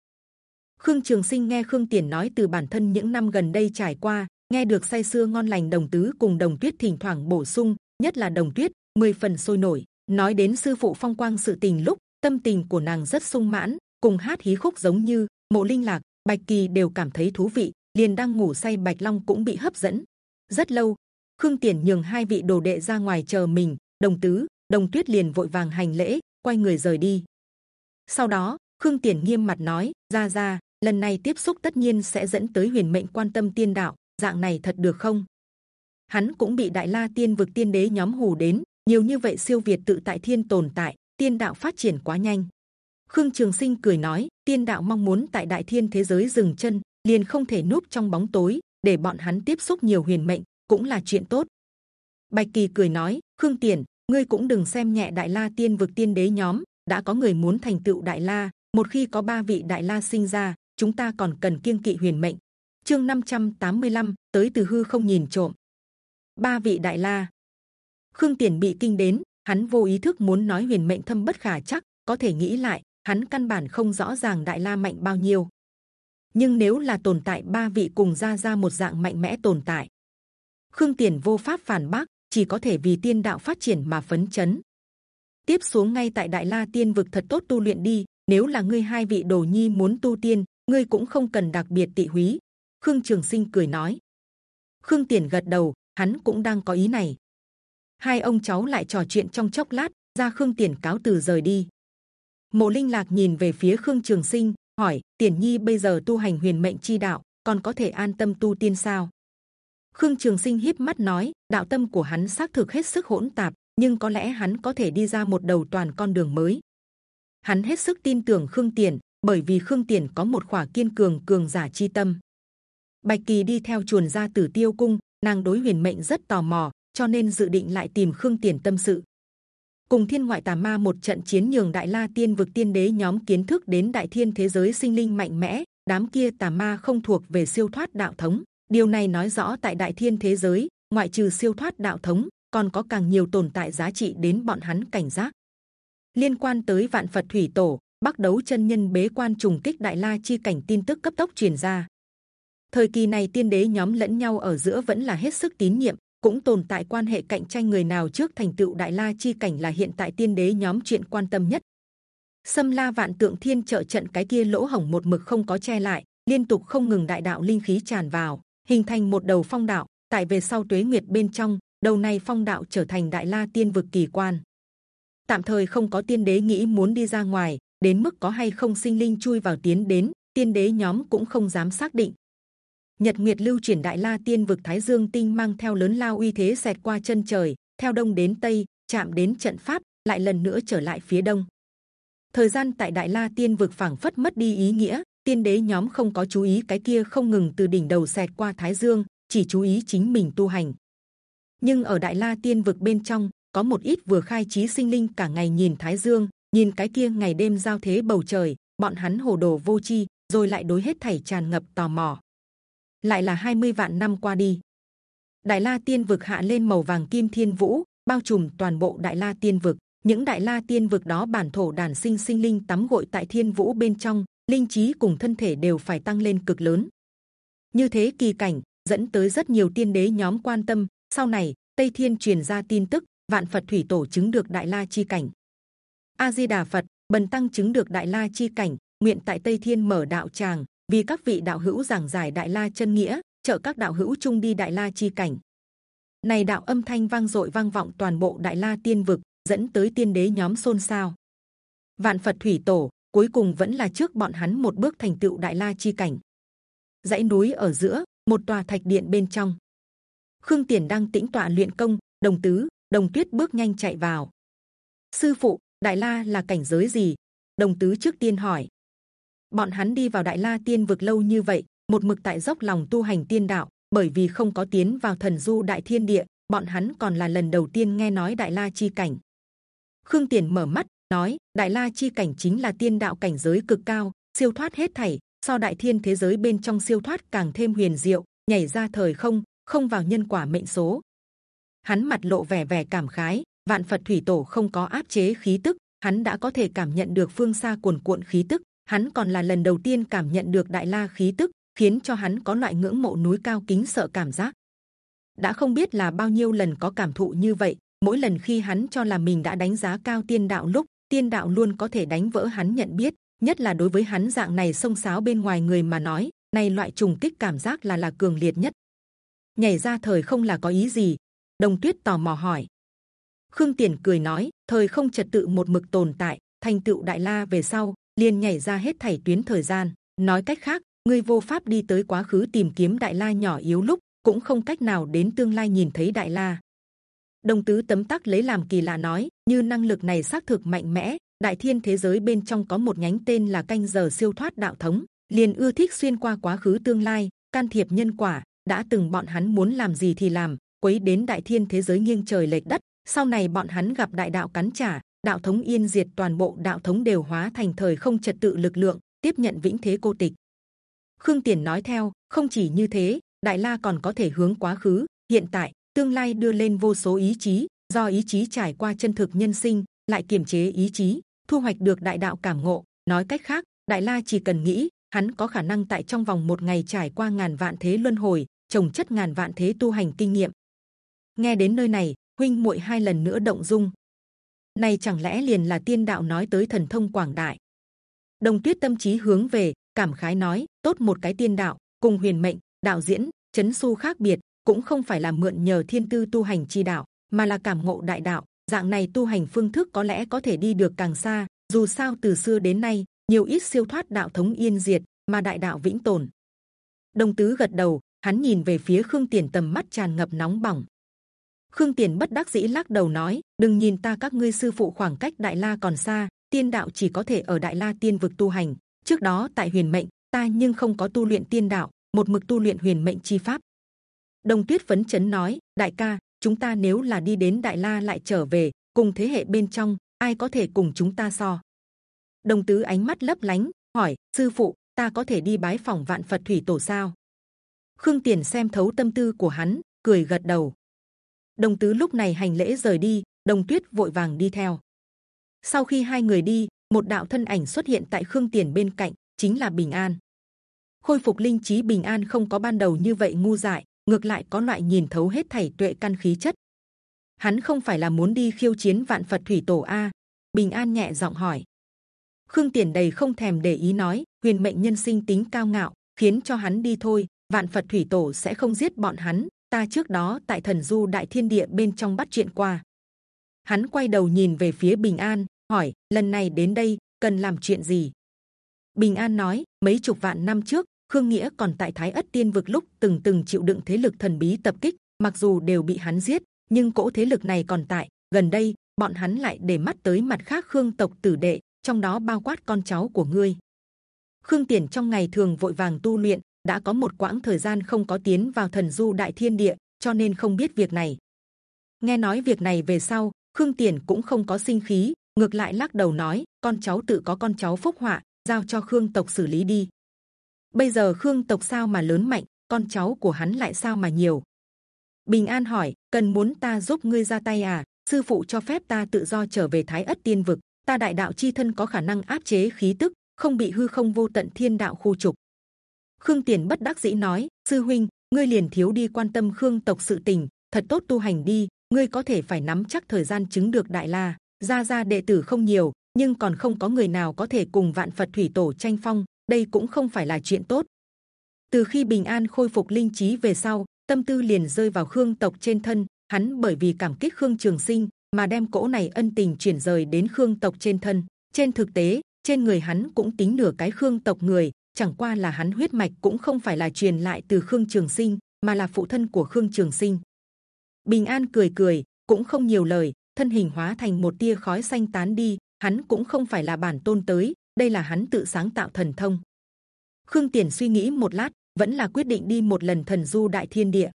Khương trường sinh nghe khương tiền nói từ bản thân những năm gần đây trải qua, nghe được say sưa ngon lành đồng tứ cùng đồng tuyết thỉnh thoảng bổ sung, nhất là đồng tuyết, mười phần sôi nổi nói đến sư phụ phong quang sự tình lúc, tâm tình của nàng rất sung mãn, cùng hát hí khúc giống như mộ linh lạc, bạch kỳ đều cảm thấy thú vị, liền đang ngủ say bạch long cũng bị hấp dẫn. Rất lâu, khương tiền nhường hai vị đồ đệ ra ngoài chờ mình, đồng tứ, đồng tuyết liền vội vàng hành lễ, quay người rời đi. Sau đó, khương tiền nghiêm mặt nói, ra ra, lần này tiếp xúc tất nhiên sẽ dẫn tới huyền mệnh quan tâm tiên đạo, dạng này thật được không? Hắn cũng bị đại la tiên vực tiên đế nhóm hù đến nhiều như vậy siêu việt tự tại thiên tồn tại tiên đạo phát triển quá nhanh. Khương trường sinh cười nói tiên đạo mong muốn tại đại thiên thế giới dừng chân liền không thể núp trong bóng tối để bọn hắn tiếp xúc nhiều huyền mệnh cũng là chuyện tốt. Bạch kỳ cười nói khương tiền ngươi cũng đừng xem nhẹ đại la tiên vực tiên đế nhóm đã có người muốn thành tựu đại la một khi có ba vị đại la sinh ra chúng ta còn cần kiêng kỵ huyền mệnh. Chương 585, tới từ hư không nhìn trộm. Ba vị đại la khương tiền bị kinh đến, hắn vô ý thức muốn nói huyền mệnh thâm bất khả chắc, có thể nghĩ lại, hắn căn bản không rõ ràng đại la mạnh bao nhiêu. Nhưng nếu là tồn tại ba vị cùng ra ra một dạng mạnh mẽ tồn tại, khương tiền vô pháp phản bác, chỉ có thể vì tiên đạo phát triển mà phấn chấn. Tiếp xuống ngay tại đại la tiên vực thật tốt tu luyện đi, nếu là ngươi hai vị đồ nhi muốn tu tiên, ngươi cũng không cần đặc biệt tị húy. Khương trường sinh cười nói. Khương tiền gật đầu, hắn cũng đang có ý này hai ông cháu lại trò chuyện trong chốc lát, ra khương tiền cáo từ rời đi. Mộ linh lạc nhìn về phía khương trường sinh, hỏi, tiền nhi bây giờ tu hành huyền mệnh chi đạo còn có thể an tâm tu tiên sao? Khương trường sinh híp mắt nói, đạo tâm của hắn xác thực hết sức hỗn tạp, nhưng có lẽ hắn có thể đi ra một đầu toàn con đường mới. Hắn hết sức tin tưởng khương tiền, bởi vì khương tiền có một khỏa kiên cường cường giả chi tâm. Bạch kỳ đi theo chuồn ra tử tiêu cung, nàng đối huyền mệnh rất tò mò cho nên dự định lại tìm khương tiền tâm sự. Cùng thiên ngoại tà ma một trận chiến nhường đại la tiên vực tiên đế nhóm kiến thức đến đại thiên thế giới sinh linh mạnh mẽ, đám kia tà ma không thuộc về siêu thoát đạo thống. Điều này nói rõ tại đại thiên thế giới, ngoại trừ siêu thoát đạo thống, còn có càng nhiều tồn tại giá trị đến bọn hắn cảnh giác. Liên quan tới vạn phật thủy tổ, bắc đấu chân nhân bế quan trùng kích đại la chi cảnh tin tức cấp tốc truyền ra. Thời kỳ này tiên đế nhóm lẫn nhau ở giữa vẫn là hết sức tín nhiệm cũng tồn tại quan hệ cạnh tranh người nào trước thành tựu đại la chi cảnh là hiện tại tiên đế nhóm chuyện quan tâm nhất. Sâm la vạn tượng thiên trợ trận cái kia lỗ hổng một mực không có che lại, liên tục không ngừng đại đạo linh khí tràn vào, hình thành một đầu phong đạo, tại về sau tuế nguyệt bên trong, đầu này phong đạo trở thành đại la tiên vực kỳ quan. Tạm thời không có tiên đế nghĩ muốn đi ra ngoài, đến mức có hay không sinh linh chui vào tiến đến, tiên đế nhóm cũng không dám xác định. Nhật Nguyệt lưu chuyển Đại La Tiên vực Thái Dương Tinh mang theo lớn lao uy thế xẹt qua chân trời, theo đông đến tây, chạm đến trận pháp, lại lần nữa trở lại phía đông. Thời gian tại Đại La Tiên vực phảng phất mất đi ý nghĩa, tiên đế nhóm không có chú ý cái kia không ngừng từ đỉnh đầu xẹt qua Thái Dương, chỉ chú ý chính mình tu hành. Nhưng ở Đại La Tiên vực bên trong có một ít vừa khai trí sinh linh cả ngày nhìn Thái Dương, nhìn cái kia ngày đêm giao thế bầu trời, bọn hắn hồ đồ vô chi, rồi lại đối hết thảy tràn ngập tò mò. Lại là 20 vạn năm qua đi, Đại La Tiên vực hạ lên màu vàng kim thiên vũ, bao trùm toàn bộ Đại La Tiên vực. Những Đại La Tiên vực đó bản thổ đàn sinh sinh linh tắm gội tại thiên vũ bên trong, linh trí cùng thân thể đều phải tăng lên cực lớn. Như thế kỳ cảnh dẫn tới rất nhiều tiên đế nhóm quan tâm. Sau này Tây Thiên truyền ra tin tức, vạn Phật thủy tổ chứng được Đại La chi cảnh. A Di Đà Phật, bần tăng chứng được Đại La chi cảnh, nguyện tại Tây Thiên mở đạo tràng, vì các vị đạo hữu giảng giải Đại La chân nghĩa, trợ các đạo hữu chung đi Đại La chi cảnh. Này đạo âm thanh vang dội vang vọng toàn bộ Đại La tiên vực, dẫn tới tiên đế nhóm xôn xao. Vạn Phật thủy tổ cuối cùng vẫn là trước bọn hắn một bước thành tựu Đại La chi cảnh. dãy núi ở giữa một tòa thạch điện bên trong, Khương Tiền đang tĩnh tọa luyện công, đồng tứ, đồng tuyết bước nhanh chạy vào. Sư phụ, Đại La là cảnh giới gì? Đồng tứ trước tiên hỏi. Bọn hắn đi vào Đại La tiên vực lâu như vậy, một mực tại dốc lòng tu hành tiên đạo, bởi vì không có tiến vào thần du đại thiên địa, bọn hắn còn là lần đầu tiên nghe nói đại la chi cảnh. Khương Tiền mở mắt nói, đại la chi cảnh chính là tiên đạo cảnh giới cực cao, siêu thoát hết thảy, so đại thiên thế giới bên trong siêu thoát càng thêm huyền diệu, nhảy ra thời không, không vào nhân quả mệnh số. Hắn mặt lộ vẻ vẻ cảm khái, vạn Phật thủy tổ không có áp chế khí tức, hắn đã có thể cảm nhận được phương xa cuồn cuộn khí tức. Hắn còn là lần đầu tiên cảm nhận được đại la khí tức, khiến cho hắn có loại ngưỡng mộ núi cao kính sợ cảm giác. đã không biết là bao nhiêu lần có cảm thụ như vậy. mỗi lần khi hắn cho là mình đã đánh giá cao tiên đạo lúc tiên đạo luôn có thể đánh vỡ hắn nhận biết. nhất là đối với hắn dạng này sông sáo bên ngoài người mà nói, này loại trùng kích cảm giác là là cường liệt nhất. nhảy ra thời không là có ý gì? Đồng Tuyết tò mò hỏi. Khương Tiền cười nói, thời không trật tự một mực tồn tại, thành tựu đại la về sau, liền nhảy ra hết thảy tuyến thời gian. Nói cách khác, ngươi vô pháp đi tới quá khứ tìm kiếm đại la nhỏ yếu lúc cũng không cách nào đến tương lai nhìn thấy đại la đồng tứ tấm tắc lấy làm kỳ lạ nói như năng lực này xác thực mạnh mẽ đại thiên thế giới bên trong có một nhánh tên là canh giờ siêu thoát đạo thống liền ưa thích xuyên qua quá khứ tương lai can thiệp nhân quả đã từng bọn hắn muốn làm gì thì làm quấy đến đại thiên thế giới nghiêng trời lệch đất sau này bọn hắn gặp đại đạo cắn trả đạo thống yên diệt toàn bộ đạo thống đều hóa thành thời không trật tự lực lượng tiếp nhận vĩnh thế cô tịch Khương Tiền nói theo, không chỉ như thế, Đại La còn có thể hướng quá khứ, hiện tại, tương lai đưa lên vô số ý chí, do ý chí trải qua chân thực nhân sinh, lại kiềm chế ý chí, thu hoạch được đại đạo cảm ngộ. Nói cách khác, Đại La chỉ cần nghĩ, hắn có khả năng tại trong vòng một ngày trải qua ngàn vạn thế luân hồi, trồng chất ngàn vạn thế tu hành kinh nghiệm. Nghe đến nơi này, huynh muội hai lần nữa động dung. Này chẳng lẽ liền là tiên đạo nói tới thần thông quảng đại? Đồng Tuyết tâm trí hướng về, cảm khái nói tốt một cái tiên đạo cùng huyền mệnh đạo diễn chấn su khác biệt cũng không phải là mượn nhờ thiên tư tu hành chi đạo mà là cảm ngộ đại đạo. Dạng này tu hành phương thức có lẽ có thể đi được càng xa dù sao từ xưa đến nay nhiều ít siêu thoát đạo thống yên diệt mà đại đạo vĩnh tồn. Đồng tứ gật đầu hắn nhìn về phía khương tiền tầm mắt tràn ngập nóng bỏng khương tiền bất đắc dĩ lắc đầu nói, đừng nhìn ta, các ngươi sư phụ khoảng cách đại la còn xa, tiên đạo chỉ có thể ở đại la tiên vực tu hành. Trước đó tại huyền mệnh, ta nhưng không có tu luyện tiên đạo, một mực tu luyện huyền mệnh chi pháp. Đồng tuyết phấn chấn nói, đại ca, chúng ta nếu là đi đến đại la lại trở về, cùng thế hệ bên trong, ai có thể cùng chúng ta so? Đồng tứ ánh mắt lấp lánh, hỏi, sư phụ, ta có thể đi bái phòng vạn phật thủy tổ sao? Khương tiền xem thấu tâm tư của hắn, cười gật đầu đồng tứ lúc này hành lễ rời đi, đồng tuyết vội vàng đi theo. Sau khi hai người đi, một đạo thân ảnh xuất hiện tại khương tiền bên cạnh, chính là bình an. Khôi phục linh trí bình an không có ban đầu như vậy ngu dại, ngược lại có loại nhìn thấu hết thảy tuệ căn khí chất. Hắn không phải là muốn đi khiêu chiến vạn phật thủy tổ a. Bình an nhẹ giọng hỏi. Khương tiền đầy không thèm để ý nói, huyền mệnh nhân sinh tính cao ngạo, khiến cho hắn đi thôi, vạn phật thủy tổ sẽ không giết bọn hắn ta trước đó tại thần du đại thiên địa bên trong bắt chuyện qua. Hắn quay đầu nhìn về phía bình an, hỏi, lần này đến đây, cần làm chuyện gì? Bình an nói, mấy chục vạn năm trước, khương nghĩa còn tại thái ất tiên vực lúc từng từng chịu đựng thế lực thần bí tập kích, mặc dù đều bị hắn giết, nhưng cỗ thế lực này còn tại. Gần đây, bọn hắn lại để mắt tới mặt khác khương tộc tử đệ, trong đó bao quát con cháu của ngươi. Khương tiền trong ngày thường vội vàng tu luyện đã có một quãng thời gian không có tiến vào thần du đại thiên địa, cho nên không biết việc này. Nghe nói việc này về sau, Khương Tiền cũng không có sinh khí, ngược lại lắc đầu nói: con cháu tự có con cháu phúc họa, giao cho Khương tộc xử lý đi. Bây giờ Khương tộc sao mà lớn mạnh, con cháu của hắn lại sao mà nhiều? Bình An hỏi: cần muốn ta giúp ngươi ra tay à? Sư phụ cho phép ta tự do trở về Thái ất tiên vực, ta đại đạo chi thân có khả năng áp chế khí tức, không bị hư không vô tận thiên đạo khu trục. Khương Tiền bất đắc dĩ nói: sư huynh, ngươi liền thiếu đi quan tâm Khương tộc sự tình, thật tốt tu hành đi. Ngươi có thể phải nắm chắc thời gian chứng được đại la. Gia gia đệ tử không nhiều, nhưng còn không có người nào có thể cùng vạn Phật thủy tổ tranh phong. Đây cũng không phải là chuyện tốt. Từ khi bình an khôi phục linh trí về sau, tâm tư liền rơi vào Khương tộc trên thân. Hắn bởi vì cảm kích Khương Trường Sinh mà đem cỗ này ân tình chuyển rời đến Khương tộc trên thân. Trên thực tế, trên người hắn cũng tính nửa cái Khương tộc người, chẳng qua là hắn huyết mạch cũng không phải là truyền lại từ Khương Trường Sinh, mà là phụ thân của Khương Trường Sinh. Bình An cười cười, cũng không nhiều lời, thân hình hóa thành một tia khói xanh tán đi. Hắn cũng không phải là bản tôn tới, đây là hắn tự sáng tạo thần thông. Khương Tiền suy nghĩ một lát, vẫn là quyết định đi một lần thần du đại thiên địa.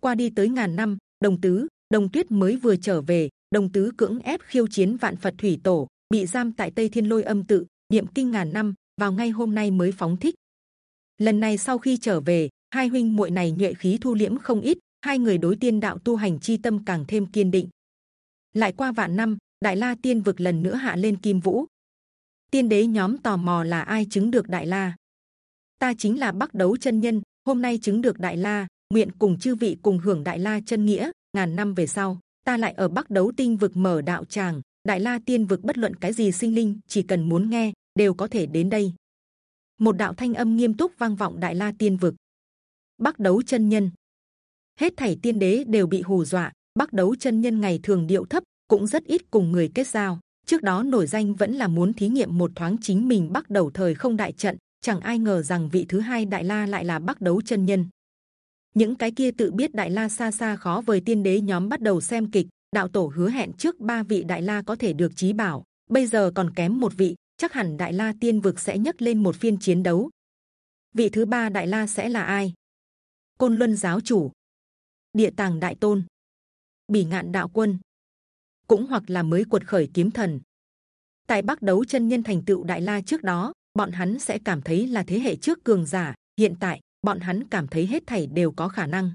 Qua đi tới ngàn năm, Đồng Tứ, Đồng Tuyết mới vừa trở về, Đồng Tứ cưỡng ép khiêu chiến Vạn Phật Thủy Tổ, bị giam tại Tây Thiên Lôi Âm Tự, niệm kinh ngàn năm, vào ngay hôm nay mới phóng thích. Lần này sau khi trở về, hai huynh muội này nhuệ khí thu liễm không ít, hai người đối tiên đạo tu hành chi tâm càng thêm kiên định. Lại qua vạn năm, Đại La Tiên vực lần nữa hạ lên Kim Vũ. Tiên đế nhóm tò mò là ai chứng được Đại La. Ta chính là Bắc Đấu chân nhân, hôm nay chứng được Đại La, nguyện cùng chư vị cùng hưởng Đại La chân nghĩa. Ngàn năm về sau, ta lại ở Bắc Đấu tinh vực mở đạo tràng, Đại La Tiên vực bất luận cái gì sinh linh chỉ cần muốn nghe đều có thể đến đây. Một đạo thanh âm nghiêm túc vang vọng Đại La Tiên vực. Bắc đấu chân nhân, hết thảy tiên đế đều bị hù dọa. Bắc đấu chân nhân ngày thường điệu thấp, cũng rất ít cùng người kết giao. Trước đó nổi danh vẫn là muốn thí nghiệm một thoáng chính mình bắt đầu thời không đại trận. Chẳng ai ngờ rằng vị thứ hai Đại La lại là Bắc đấu chân nhân. Những cái kia tự biết Đại La xa xa khó với tiên đế nhóm bắt đầu xem kịch. Đạo tổ hứa hẹn trước ba vị Đại La có thể được trí bảo, bây giờ còn kém một vị, chắc hẳn Đại La Tiên vực sẽ nhấc lên một phiên chiến đấu. Vị thứ ba Đại La sẽ là ai? Côn Luân giáo chủ, Địa Tàng Đại Tôn, Bỉ Ngạn Đạo Quân, cũng hoặc là mới cuột khởi kiếm thần. Tại Bắc đấu chân nhân thành tựu Đại La trước đó, bọn hắn sẽ cảm thấy là thế hệ trước cường giả. Hiện tại, bọn hắn cảm thấy hết thảy đều có khả năng.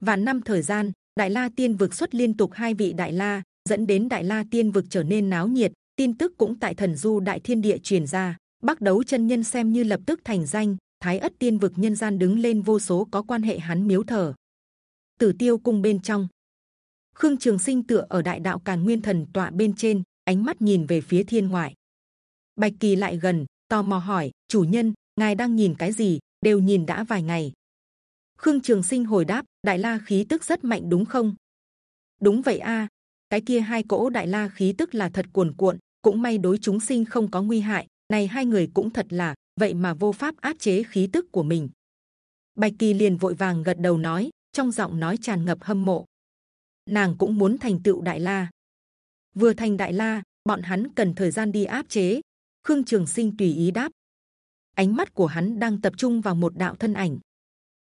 Và năm thời gian, Đại La Tiên vực xuất liên tục hai vị Đại La, dẫn đến Đại La Tiên vực trở nên náo nhiệt, tin tức cũng tại thần du đại thiên địa truyền ra, bắc đấu chân nhân xem như lập tức thành danh, thái ất tiên vực nhân gian đứng lên vô số có quan hệ hắn miếu thờ. Tử tiêu cung bên trong, khương trường sinh tựa ở đại đạo càn nguyên thần tọa bên trên, ánh mắt nhìn về phía thiên ngoại. Bạch kỳ lại gần, tò mò hỏi, chủ nhân, ngài đang nhìn cái gì? Đều nhìn đã vài ngày. Khương trường sinh hồi đáp, đại la khí tức rất mạnh đúng không? Đúng vậy a, cái kia hai cỗ đại la khí tức là thật cuồn cuộn cũng may đối chúng sinh không có nguy hại, này hai người cũng thật là, vậy mà vô pháp áp chế khí tức của mình. Bạch kỳ liền vội vàng gật đầu nói, trong giọng nói tràn ngập hâm mộ. Nàng cũng muốn thành tựu đại la. Vừa thành đại la, bọn hắn cần thời gian đi áp chế. Khương trường sinh tùy ý đáp. Ánh mắt của hắn đang tập trung vào một đạo thân ảnh.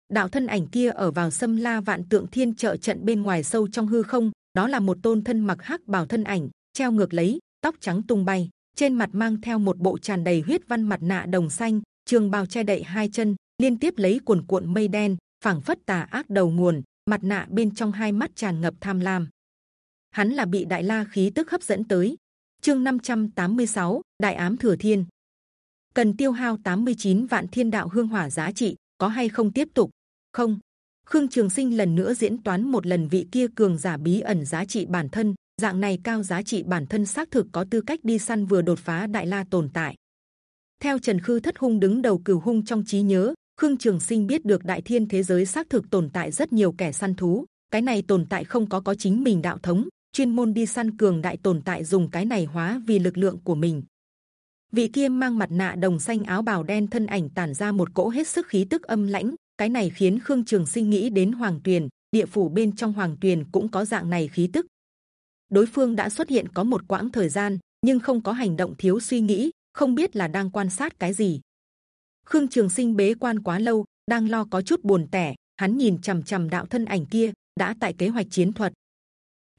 Đạo thân ảnh kia ở vào sâm la vạn tượng thiên trợ trận bên ngoài sâu trong hư không, đó là một tôn thân mặc hắc bào thân ảnh, treo ngược lấy tóc trắng tung bay, trên mặt mang theo một bộ tràn đầy huyết văn mặt nạ đồng xanh, trường bào che đậy hai chân, liên tiếp lấy cuồn cuộn mây đen, phảng phất tà ác đầu nguồn, mặt nạ bên trong hai mắt tràn ngập tham lam. Hắn là bị đại la khí tức hấp dẫn tới. Chương 586, đại ám thừa thiên. Cần tiêu hao 89 vạn thiên đạo hương hỏa giá trị, có hay không tiếp tục? Không. Khương Trường Sinh lần nữa diễn toán một lần vị kia cường giả bí ẩn giá trị bản thân, dạng này cao giá trị bản thân xác thực có tư cách đi săn vừa đột phá đại la tồn tại. Theo Trần Khư Thất Hung đứng đầu cửu hung trong trí nhớ, Khương Trường Sinh biết được đại thiên thế giới xác thực tồn tại rất nhiều kẻ săn thú. Cái này tồn tại không có có chính mình đạo thống, chuyên môn đi săn cường đại tồn tại dùng cái này hóa vì lực lượng của mình. Vị kia mang mặt nạ đồng xanh áo bào đen thân ảnh tản ra một cỗ hết sức khí tức âm lãnh. Cái này khiến Khương Trường Sinh nghĩ đến Hoàng Tuyền, địa phủ bên trong Hoàng Tuyền cũng có dạng này khí tức đối phương đã xuất hiện có một quãng thời gian, nhưng không có hành động thiếu suy nghĩ, không biết là đang quan sát cái gì. Khương trường sinh bế quan quá lâu, đang lo có chút buồn tẻ, hắn nhìn c h ầ m c h ầ m đạo thân ảnh kia, đã tại kế hoạch chiến thuật.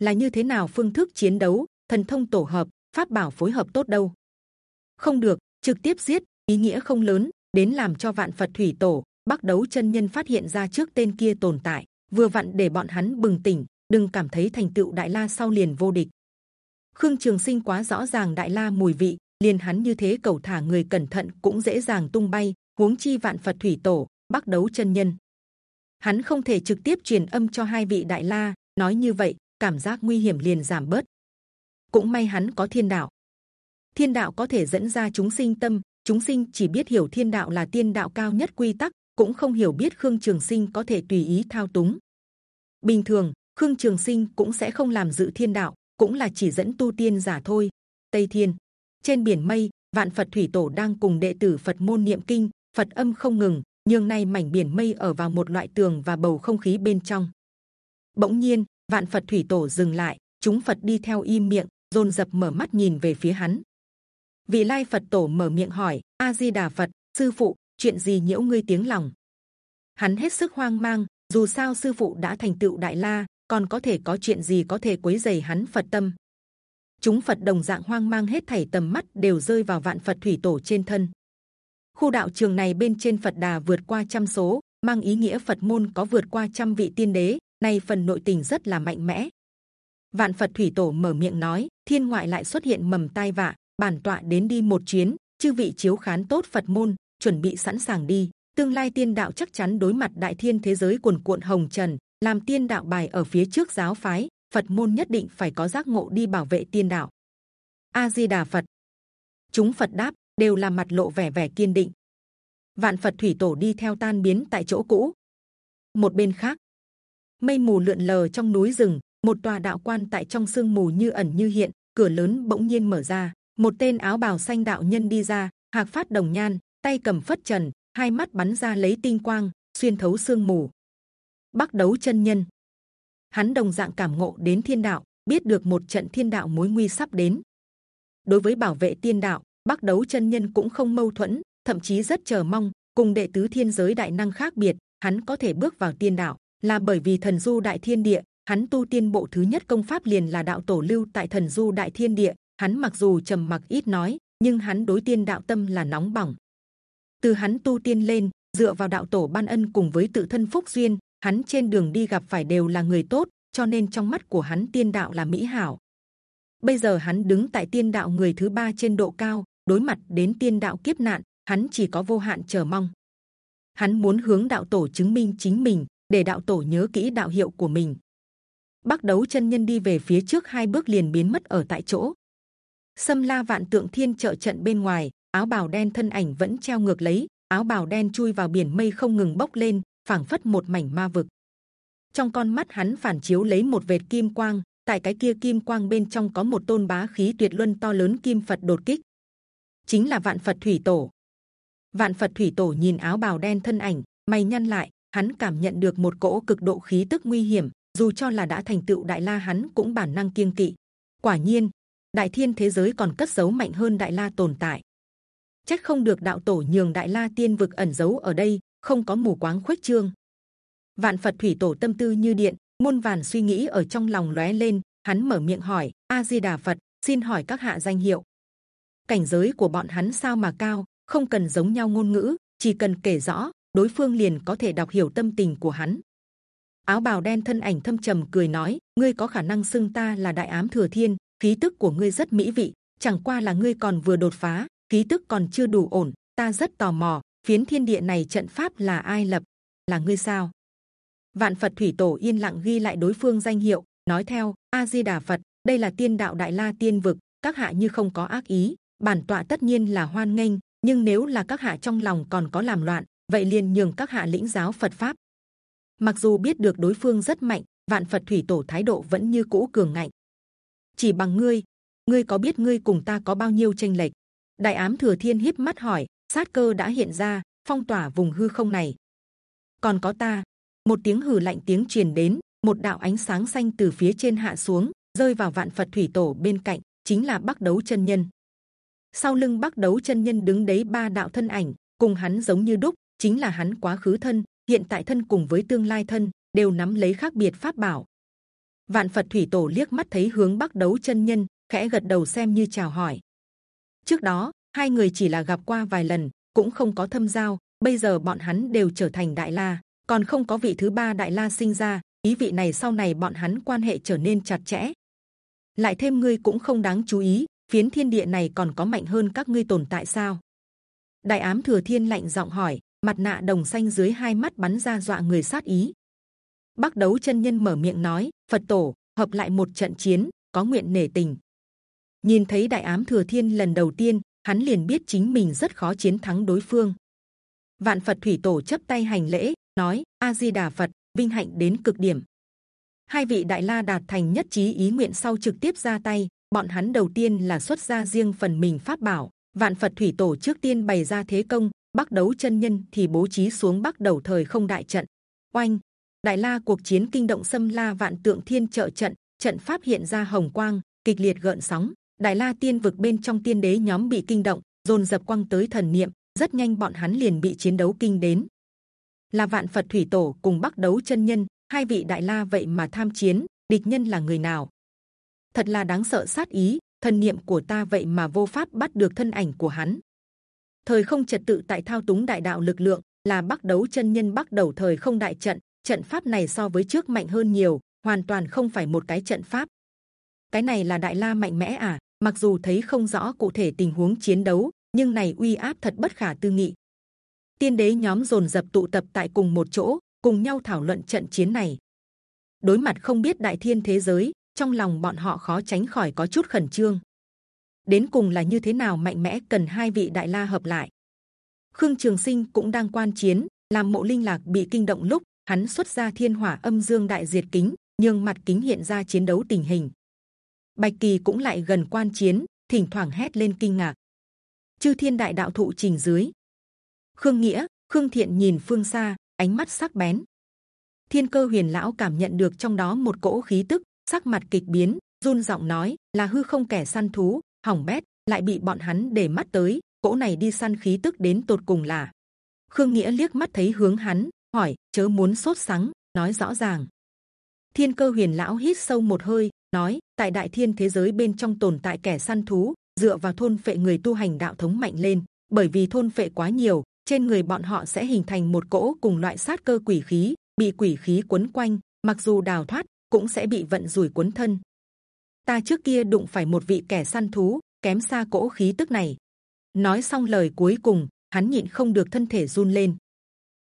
Là như thế nào phương thức chiến đấu, thần thông tổ hợp, pháp bảo phối hợp tốt đâu? Không được, trực tiếp giết, ý nghĩa không lớn, đến làm cho vạn phật thủy tổ, bắc đấu chân nhân phát hiện ra trước tên kia tồn tại, vừa vặn để bọn hắn bừng tỉnh đừng cảm thấy thành tựu đại la sau liền vô địch. Khương trường sinh quá rõ ràng đại la mùi vị, liền hắn như thế cầu thả người cẩn thận cũng dễ dàng tung bay, huống chi vạn phật thủy tổ, bắc đấu chân nhân. Hắn không thể trực tiếp truyền âm cho hai vị đại la, nói như vậy, cảm giác nguy hiểm liền giảm bớt. Cũng may hắn có thiên đạo. Thiên đạo có thể dẫn ra chúng sinh tâm, chúng sinh chỉ biết hiểu thiên đạo là tiên đạo cao nhất quy tắc, cũng không hiểu biết khương trường sinh có thể tùy ý thao túng. Bình thường khương trường sinh cũng sẽ không làm dự thiên đạo cũng là chỉ dẫn tu tiên giả thôi tây thiên trên biển mây vạn phật thủy tổ đang cùng đệ tử phật môn niệm kinh phật âm không ngừng nhưng nay mảnh biển mây ở vào một loại tường và bầu không khí bên trong. Bỗng nhiên, vạn Phật thủy tổ dừng lại, chúng Phật đi theo im miệng, rôn dập mở mắt nhìn về phía hắn. Vị lai Phật tổ mở miệng hỏi: A Di Đà Phật, sư phụ, chuyện gì nhiễu ngươi tiếng lòng? Hắn hết sức hoang mang, dù sao sư phụ đã thành tựu đại la, còn có thể có chuyện gì có thể quấy rầy hắn Phật tâm? Chúng Phật đồng dạng hoang mang hết thảy tầm mắt đều rơi vào vạn Phật thủy tổ trên thân khu đạo trường này bên trên Phật đà vượt qua trăm số, mang ý nghĩa Phật môn có vượt qua trăm vị tiên đế. Này phần nội tình rất là mạnh mẽ. Vạn Phật thủy tổ mở miệng nói, thiên ngoại lại xuất hiện mầm tai vạ, bản tọa đến đi một chuyến, chư vị chiếu khán tốt Phật môn, chuẩn bị sẵn sàng đi. Tương lai tiên đạo chắc chắn đối mặt đại thiên thế giới cuồn cuộn hồng trần, làm tiên đạo bài ở phía trước giáo phái, Phật môn nhất định phải có giác ngộ đi bảo vệ tiên đạo. A Di Đà Phật. Chúng Phật đáp, đều là mặt lộ vẻ vẻ kiên định. Vạn Phật thủy tổ đi theo tan biến tại chỗ cũ. Một bên khác, mây mù lượn lờ trong núi rừng, một tòa đạo quan tại trong sương mù như ẩn như hiện, cửa lớn bỗng nhiên mở ra, một tên áo bào xanh đạo nhân đi ra, hạc phát đồng nhan, tay cầm phất trần, hai mắt bắn ra lấy tinh quang, xuyên thấu sương mù. Bắc đấu chân nhân, hắn đồng dạng cảm ngộ đến thiên đạo, biết được một trận thiên đạo mối nguy sắp đến. Đối với bảo vệ tiên đạo, Bắc đấu chân nhân cũng không mâu thuẫn, thậm chí rất chờ mong. Cùng đệ tứ thiên giới đại năng khác biệt, hắn có thể bước vào tiên đạo là bởi vì thần du đại thiên địa. Hắn tu tiên bộ thứ nhất công pháp liền là đạo tổ lưu tại thần du đại thiên địa. Hắn mặc dù trầm mặc ít nói, nhưng hắn đối tiên đạo tâm là nóng bỏng. Từ hắn tu tiên lên, dựa vào đạo tổ ban ân cùng với tự thân phúc duyên, hắn trên đường đi gặp phải đều là người tốt, cho nên trong mắt của hắn tiên đạo là mỹ hảo. Bây giờ hắn đứng tại tiên đạo người thứ ba trên độ cao, đối mặt đến tiên đạo kiếp nạn hắn chỉ có vô hạn chờ mong. Hắn muốn hướng đạo tổ chứng minh chính mình để đạo tổ nhớ kỹ đạo hiệu của mình. Bắc đấu chân nhân đi về phía trước hai bước liền biến mất ở tại chỗ. Xâm la vạn tượng thiên trợ trận bên ngoài áo bào đen thân ảnh vẫn treo ngược lấy áo bào đen chui vào biển mây không ngừng bốc lên phảng phất một mảnh ma vực. Trong con mắt hắn phản chiếu lấy một vệt kim quang, tại cái kia kim quang bên trong có một tôn bá khí tuyệt luân to lớn kim phật đột kích. Chính là vạn phật thủy tổ. Vạn phật thủy tổ nhìn áo bào đen thân ảnh mày nhăn lại, hắn cảm nhận được một cỗ cực độ khí tức nguy hiểm, dù cho là đã thành tựu đại la hắn cũng bản năng kiêng kỵ. Quả nhiên, đại thiên thế giới còn cất giấu mạnh hơn đại la tồn tại. Chắc không được đạo tổ nhường đại la tiên vực ẩn giấu ở đây không có mù quáng khuếch trương. Vạn phật thủy tổ tâm tư như điện, muôn vàn suy nghĩ ở trong lòng lóe lên, hắn mở miệng hỏi a di đà phật, xin hỏi các hạ danh hiệu. Cảnh giới của bọn hắn sao mà cao, không cần giống nhau ngôn ngữ, chỉ cần kể rõ, đối phương liền có thể đọc hiểu tâm tình của hắn. Áo bào đen thân ảnh thâm trầm cười nói, ngươi có khả năng xưng ta là đại ám thừa thiên, khí tức của ngươi rất mỹ vị, chẳng qua là ngươi còn vừa đột phá, khí tức còn chưa đủ ổn, ta rất tò mò phiến thiên địa này trận pháp là ai lập? Là ngươi sao? Vạn phật thủy tổ yên lặng ghi lại đối phương danh hiệu, nói theo a di đà phật, đây là tiên đạo đại la tiên vực, các hạ như không có ác ý, bản tọa tất nhiên là hoan nghênh, nhưng nếu là các hạ trong lòng còn có làm loạn, vậy liền nhường các hạ lĩnh giáo Phật pháp. Mặc dù biết được đối phương rất mạnh, vạn Phật thủy tổ thái độ vẫn như cũ cường ngạnh. Chỉ bằng ngươi ngươi có biết ngươi cùng ta có bao nhiêu tranh lệch? Đại ám thừa thiên híp mắt hỏi sát cơ đã hiện ra phong tỏa vùng hư không này còn có ta một tiếng hừ lạnh tiếng truyền đến một đạo ánh sáng xanh từ phía trên hạ xuống rơi vào vạn phật thủy tổ bên cạnh chính là bắc đấu chân nhân sau lưng bắc đấu chân nhân đứng đấy ba đạo thân ảnh cùng hắn giống như đúc, chính là hắn quá khứ thân, hiện tại thân cùng với tương lai thân đều nắm lấy khác biệt pháp bảo. Vạn Phật thủy tổ liếc mắt thấy hướng bắc đấu chân nhân, khẽ gật đầu xem như chào hỏi. Trước đó hai người chỉ là gặp qua vài lần, cũng không có thâm giao. Bây giờ bọn hắn đều trở thành đại la, còn không có vị thứ ba đại la sinh ra. Ý vị này sau này bọn hắn quan hệ trở nên chặt chẽ. Lại thêm ngươi cũng không đáng chú ý, phiến thiên địa này còn có mạnh hơn các ngươi tồn tại sao? Đại ám thừa thiên lạnh giọng hỏi, mặt nạ đồng xanh dưới hai mắt bắn ra dọa người sát ý. Bắc đấu chân nhân mở miệng nói, Phật tổ hợp lại một trận chiến, có nguyện nể tình. Nhìn thấy đại ám thừa thiên lần đầu tiên, hắn liền biết chính mình rất khó chiến thắng đối phương. Vạn Phật thủy tổ chấp tay hành lễ, nói: A Di Đà Phật, vinh hạnh đến cực điểm. Hai vị đại la đạt thành nhất trí ý nguyện sau trực tiếp ra tay. Bọn hắn đầu tiên là xuất ra riêng phần mình pháp bảo. Vạn Phật thủy tổ trước tiên bày ra thế công, bắc đấu chân nhân thì bố trí xuống bắc đầu thời không đại trận. Oanh, đại la cuộc chiến kinh động xâm la vạn tượng thiên trợ trận, trận pháp hiện ra hồng quang, kịch liệt gợn sóng. Đại la tiên vực bên trong tiên đế nhóm bị kinh động, dồn dập quăng tới thần niệm, rất nhanh bọn hắn liền bị chiến đấu kinh đến. Là vạn Phật thủy tổ cùng bắc đấu chân nhân, hai vị đại la vậy mà tham chiến, địch nhân là người nào? Thật là đáng sợ sát ý, thần niệm của ta vậy mà vô pháp bắt được thân ảnh của hắn. Thời không trật tự tại thao túng đại đạo lực lượng là bắc đấu chân nhân bắc đầu thời không đại trận, trận pháp này so với trước mạnh hơn nhiều, hoàn toàn không phải một cái trận pháp. Cái này là đại la mạnh mẽ à? Mặc dù thấy không rõ cụ thể tình huống chiến đấu, nhưng này uy áp thật bất khả tư nghị. Tiên đế nhóm dồn dập tụ tập tại cùng một chỗ, cùng nhau thảo luận trận chiến này. Đối mặt không biết đại thiên thế giới, trong lòng bọn họ khó tránh khỏi có chút khẩn trương. Đến cùng là như thế nào mạnh mẽ cần hai vị đại la hợp lại. Khương Trường Sinh cũng đang quan chiến, làm mộ linh lạc bị kinh động lúc hắn xuất ra thiên hỏa âm dương đại diệt kính, nhưng mặt kính hiện ra chiến đấu tình hình. Bạch Kỳ cũng lại gần quan chiến, thỉnh thoảng hét lên kinh ngạc. Chư Thiên Đại Đạo thụ trình dưới, Khương Nghĩa, Khương Thiện nhìn phương xa, ánh mắt sắc bén. Thiên Cơ Huyền Lão cảm nhận được trong đó một cỗ khí tức, sắc mặt kịch biến, run giọng nói là hư không kẻ săn thú, hỏng bét, lại bị bọn hắn để mắt tới. Cỗ này đi săn khí tức đến tột cùng là. Khương Nghĩa liếc mắt thấy hướng hắn, hỏi chớ muốn sốt sắng, nói rõ ràng. Thiên Cơ Huyền Lão hít sâu một hơi, nói, tại đại thiên thế giới bên trong tồn tại kẻ săn thú, dựa vào thôn phệ người tu hành đạo thống mạnh lên. Bởi vì thôn phệ quá nhiều, trên người bọn họ sẽ hình thành một cỗ cùng loại sát cơ quỷ khí, bị quỷ khí quấn quanh, mặc dù đào thoát, cũng sẽ bị vận rủi cuốn thân. Ta trước kia đụng phải một vị kẻ săn thú, kém xa cỗ khí tức này. Nói xong lời cuối cùng, hắn nhịn không được thân thể run lên.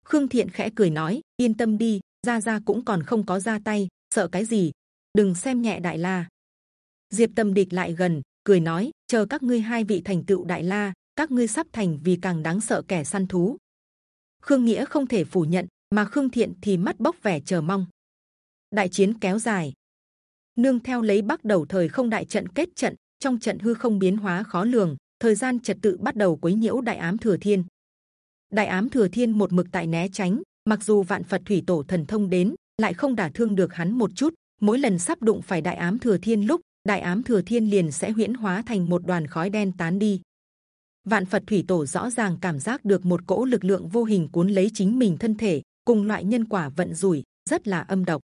Khương thiện khẽ cười nói, yên tâm đi, gia gia cũng còn không có ra tay, sợ cái gì đừng xem nhẹ đại la. Diệp tâm địch lại gần, cười nói, chờ các ngươi hai vị thành tựu đại la, các ngươi sắp thành vì càng đáng sợ kẻ săn thú. Khương nghĩa không thể phủ nhận, mà khương thiện thì mắt bốc vẻ chờ mong. Đại chiến kéo dài. Nương theo lấy bắt đầu thời không đại trận kết trận, trong trận hư không biến hóa khó lường, thời gian trật tự bắt đầu quấy nhiễu đại ám thừa thiên. Đại ám thừa thiên một mực tại né tránh, mặc dù vạn phật thủy tổ thần thông đến, lại không đả thương được hắn một chút mỗi lần sắp đụng phải đại ám thừa thiên lúc, đại ám thừa thiên liền sẽ huyễn hóa thành một đoàn khói đen tán đi. Vạn phật thủy tổ rõ ràng cảm giác được một cỗ lực lượng vô hình cuốn lấy chính mình thân thể, cùng loại nhân quả vận rủi, rất là âm độc.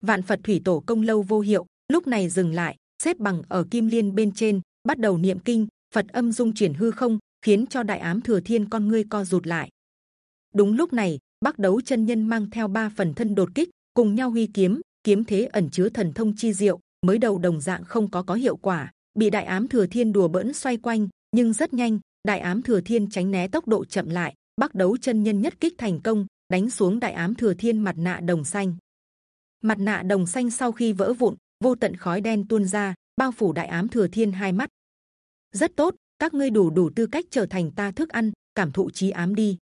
Vạn phật thủy tổ công lâu vô hiệu, lúc này dừng lại, xếp bằng ở kim liên bên trên, bắt đầu niệm kinh, phật âm dung chuyển hư không, khiến cho đại ám thừa thiên con ngươi co rụt lại. Đúng lúc này bắc đấu chân nhân mang theo ba phần thân đột kích, cùng nhau huy kiếm kiếm thế ẩn chứa thần thông chi diệu, mới đầu đồng dạng không có có hiệu quả, bị đại ám thừa thiên đùa bỡn xoay quanh, nhưng rất nhanh, đại ám thừa thiên tránh né tốc độ chậm lại bắc đấu chân nhân nhất kích thành công, đánh xuống đại ám thừa thiên mặt nạ đồng xanh. Mặt nạ đồng xanh sau khi vỡ vụn, vô tận khói đen tuôn ra, bao phủ đại ám thừa thiên hai mắt. Rất tốt, các ngươi đủ đủ tư cách trở thành ta thức ăn, cảm thụ trí ám đi.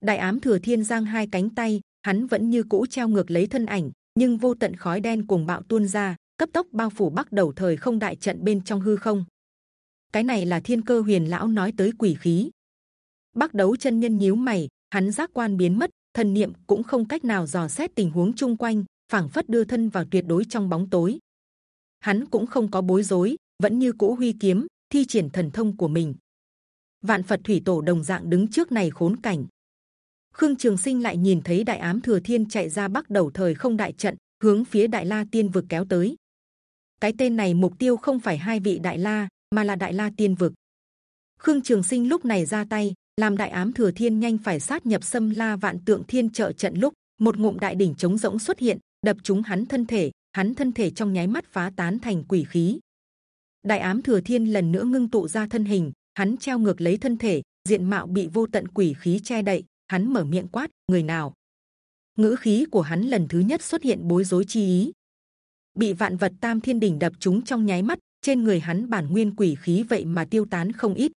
Đại ám thừa thiên giang hai cánh tay, hắn vẫn như cũ treo ngược lấy thân ảnh nhưng vô tận khói đen cùng bạo tuôn ra, cấp tốc bao phủ bắc đầu thời không đại trận bên trong hư không. Cái này là thiên cơ huyền lão nói tới quỷ khí. Bắc đấu chân nhân nhíu mày, hắn giác quan biến mất, thần niệm cũng không cách nào dò xét tình huống chung quanh, phảng phất đưa thân vào tuyệt đối trong bóng tối. Hắn cũng không có bối rối, vẫn như cũ huy kiếm, thi triển thần thông của mình. Vạn phật thủy tổ đồng dạng đứng trước này khốn cảnh khương trường sinh lại nhìn thấy đại ám thừa thiên chạy ra bắt đầu thời không đại trận, hướng phía đại la tiên vực kéo tới. Cái tên này mục tiêu không phải hai vị đại la, mà là đại la tiên vực. Khương trường sinh lúc này ra tay, làm đại ám thừa thiên nhanh phải sát nhập xâm la vạn tượng thiên trợ trận lúc, một ngụm đại đỉnh chống rỗng xuất hiện, đập trúng hắn thân thể, hắn thân thể trong nháy mắt phá tán thành quỷ khí. Đại ám thừa thiên lần nữa ngưng tụ ra thân hình, hắn treo ngược lấy thân thể, diện mạo bị vô tận quỷ khí che đậy hắn mở miệng quát, người nào? Ngữ khí của hắn lần thứ nhất xuất hiện bối rối chi ý. Bị vạn vật tam thiên đỉnh đập chúng trong nháy mắt, trên người hắn bản nguyên quỷ khí vậy mà tiêu tán không ít.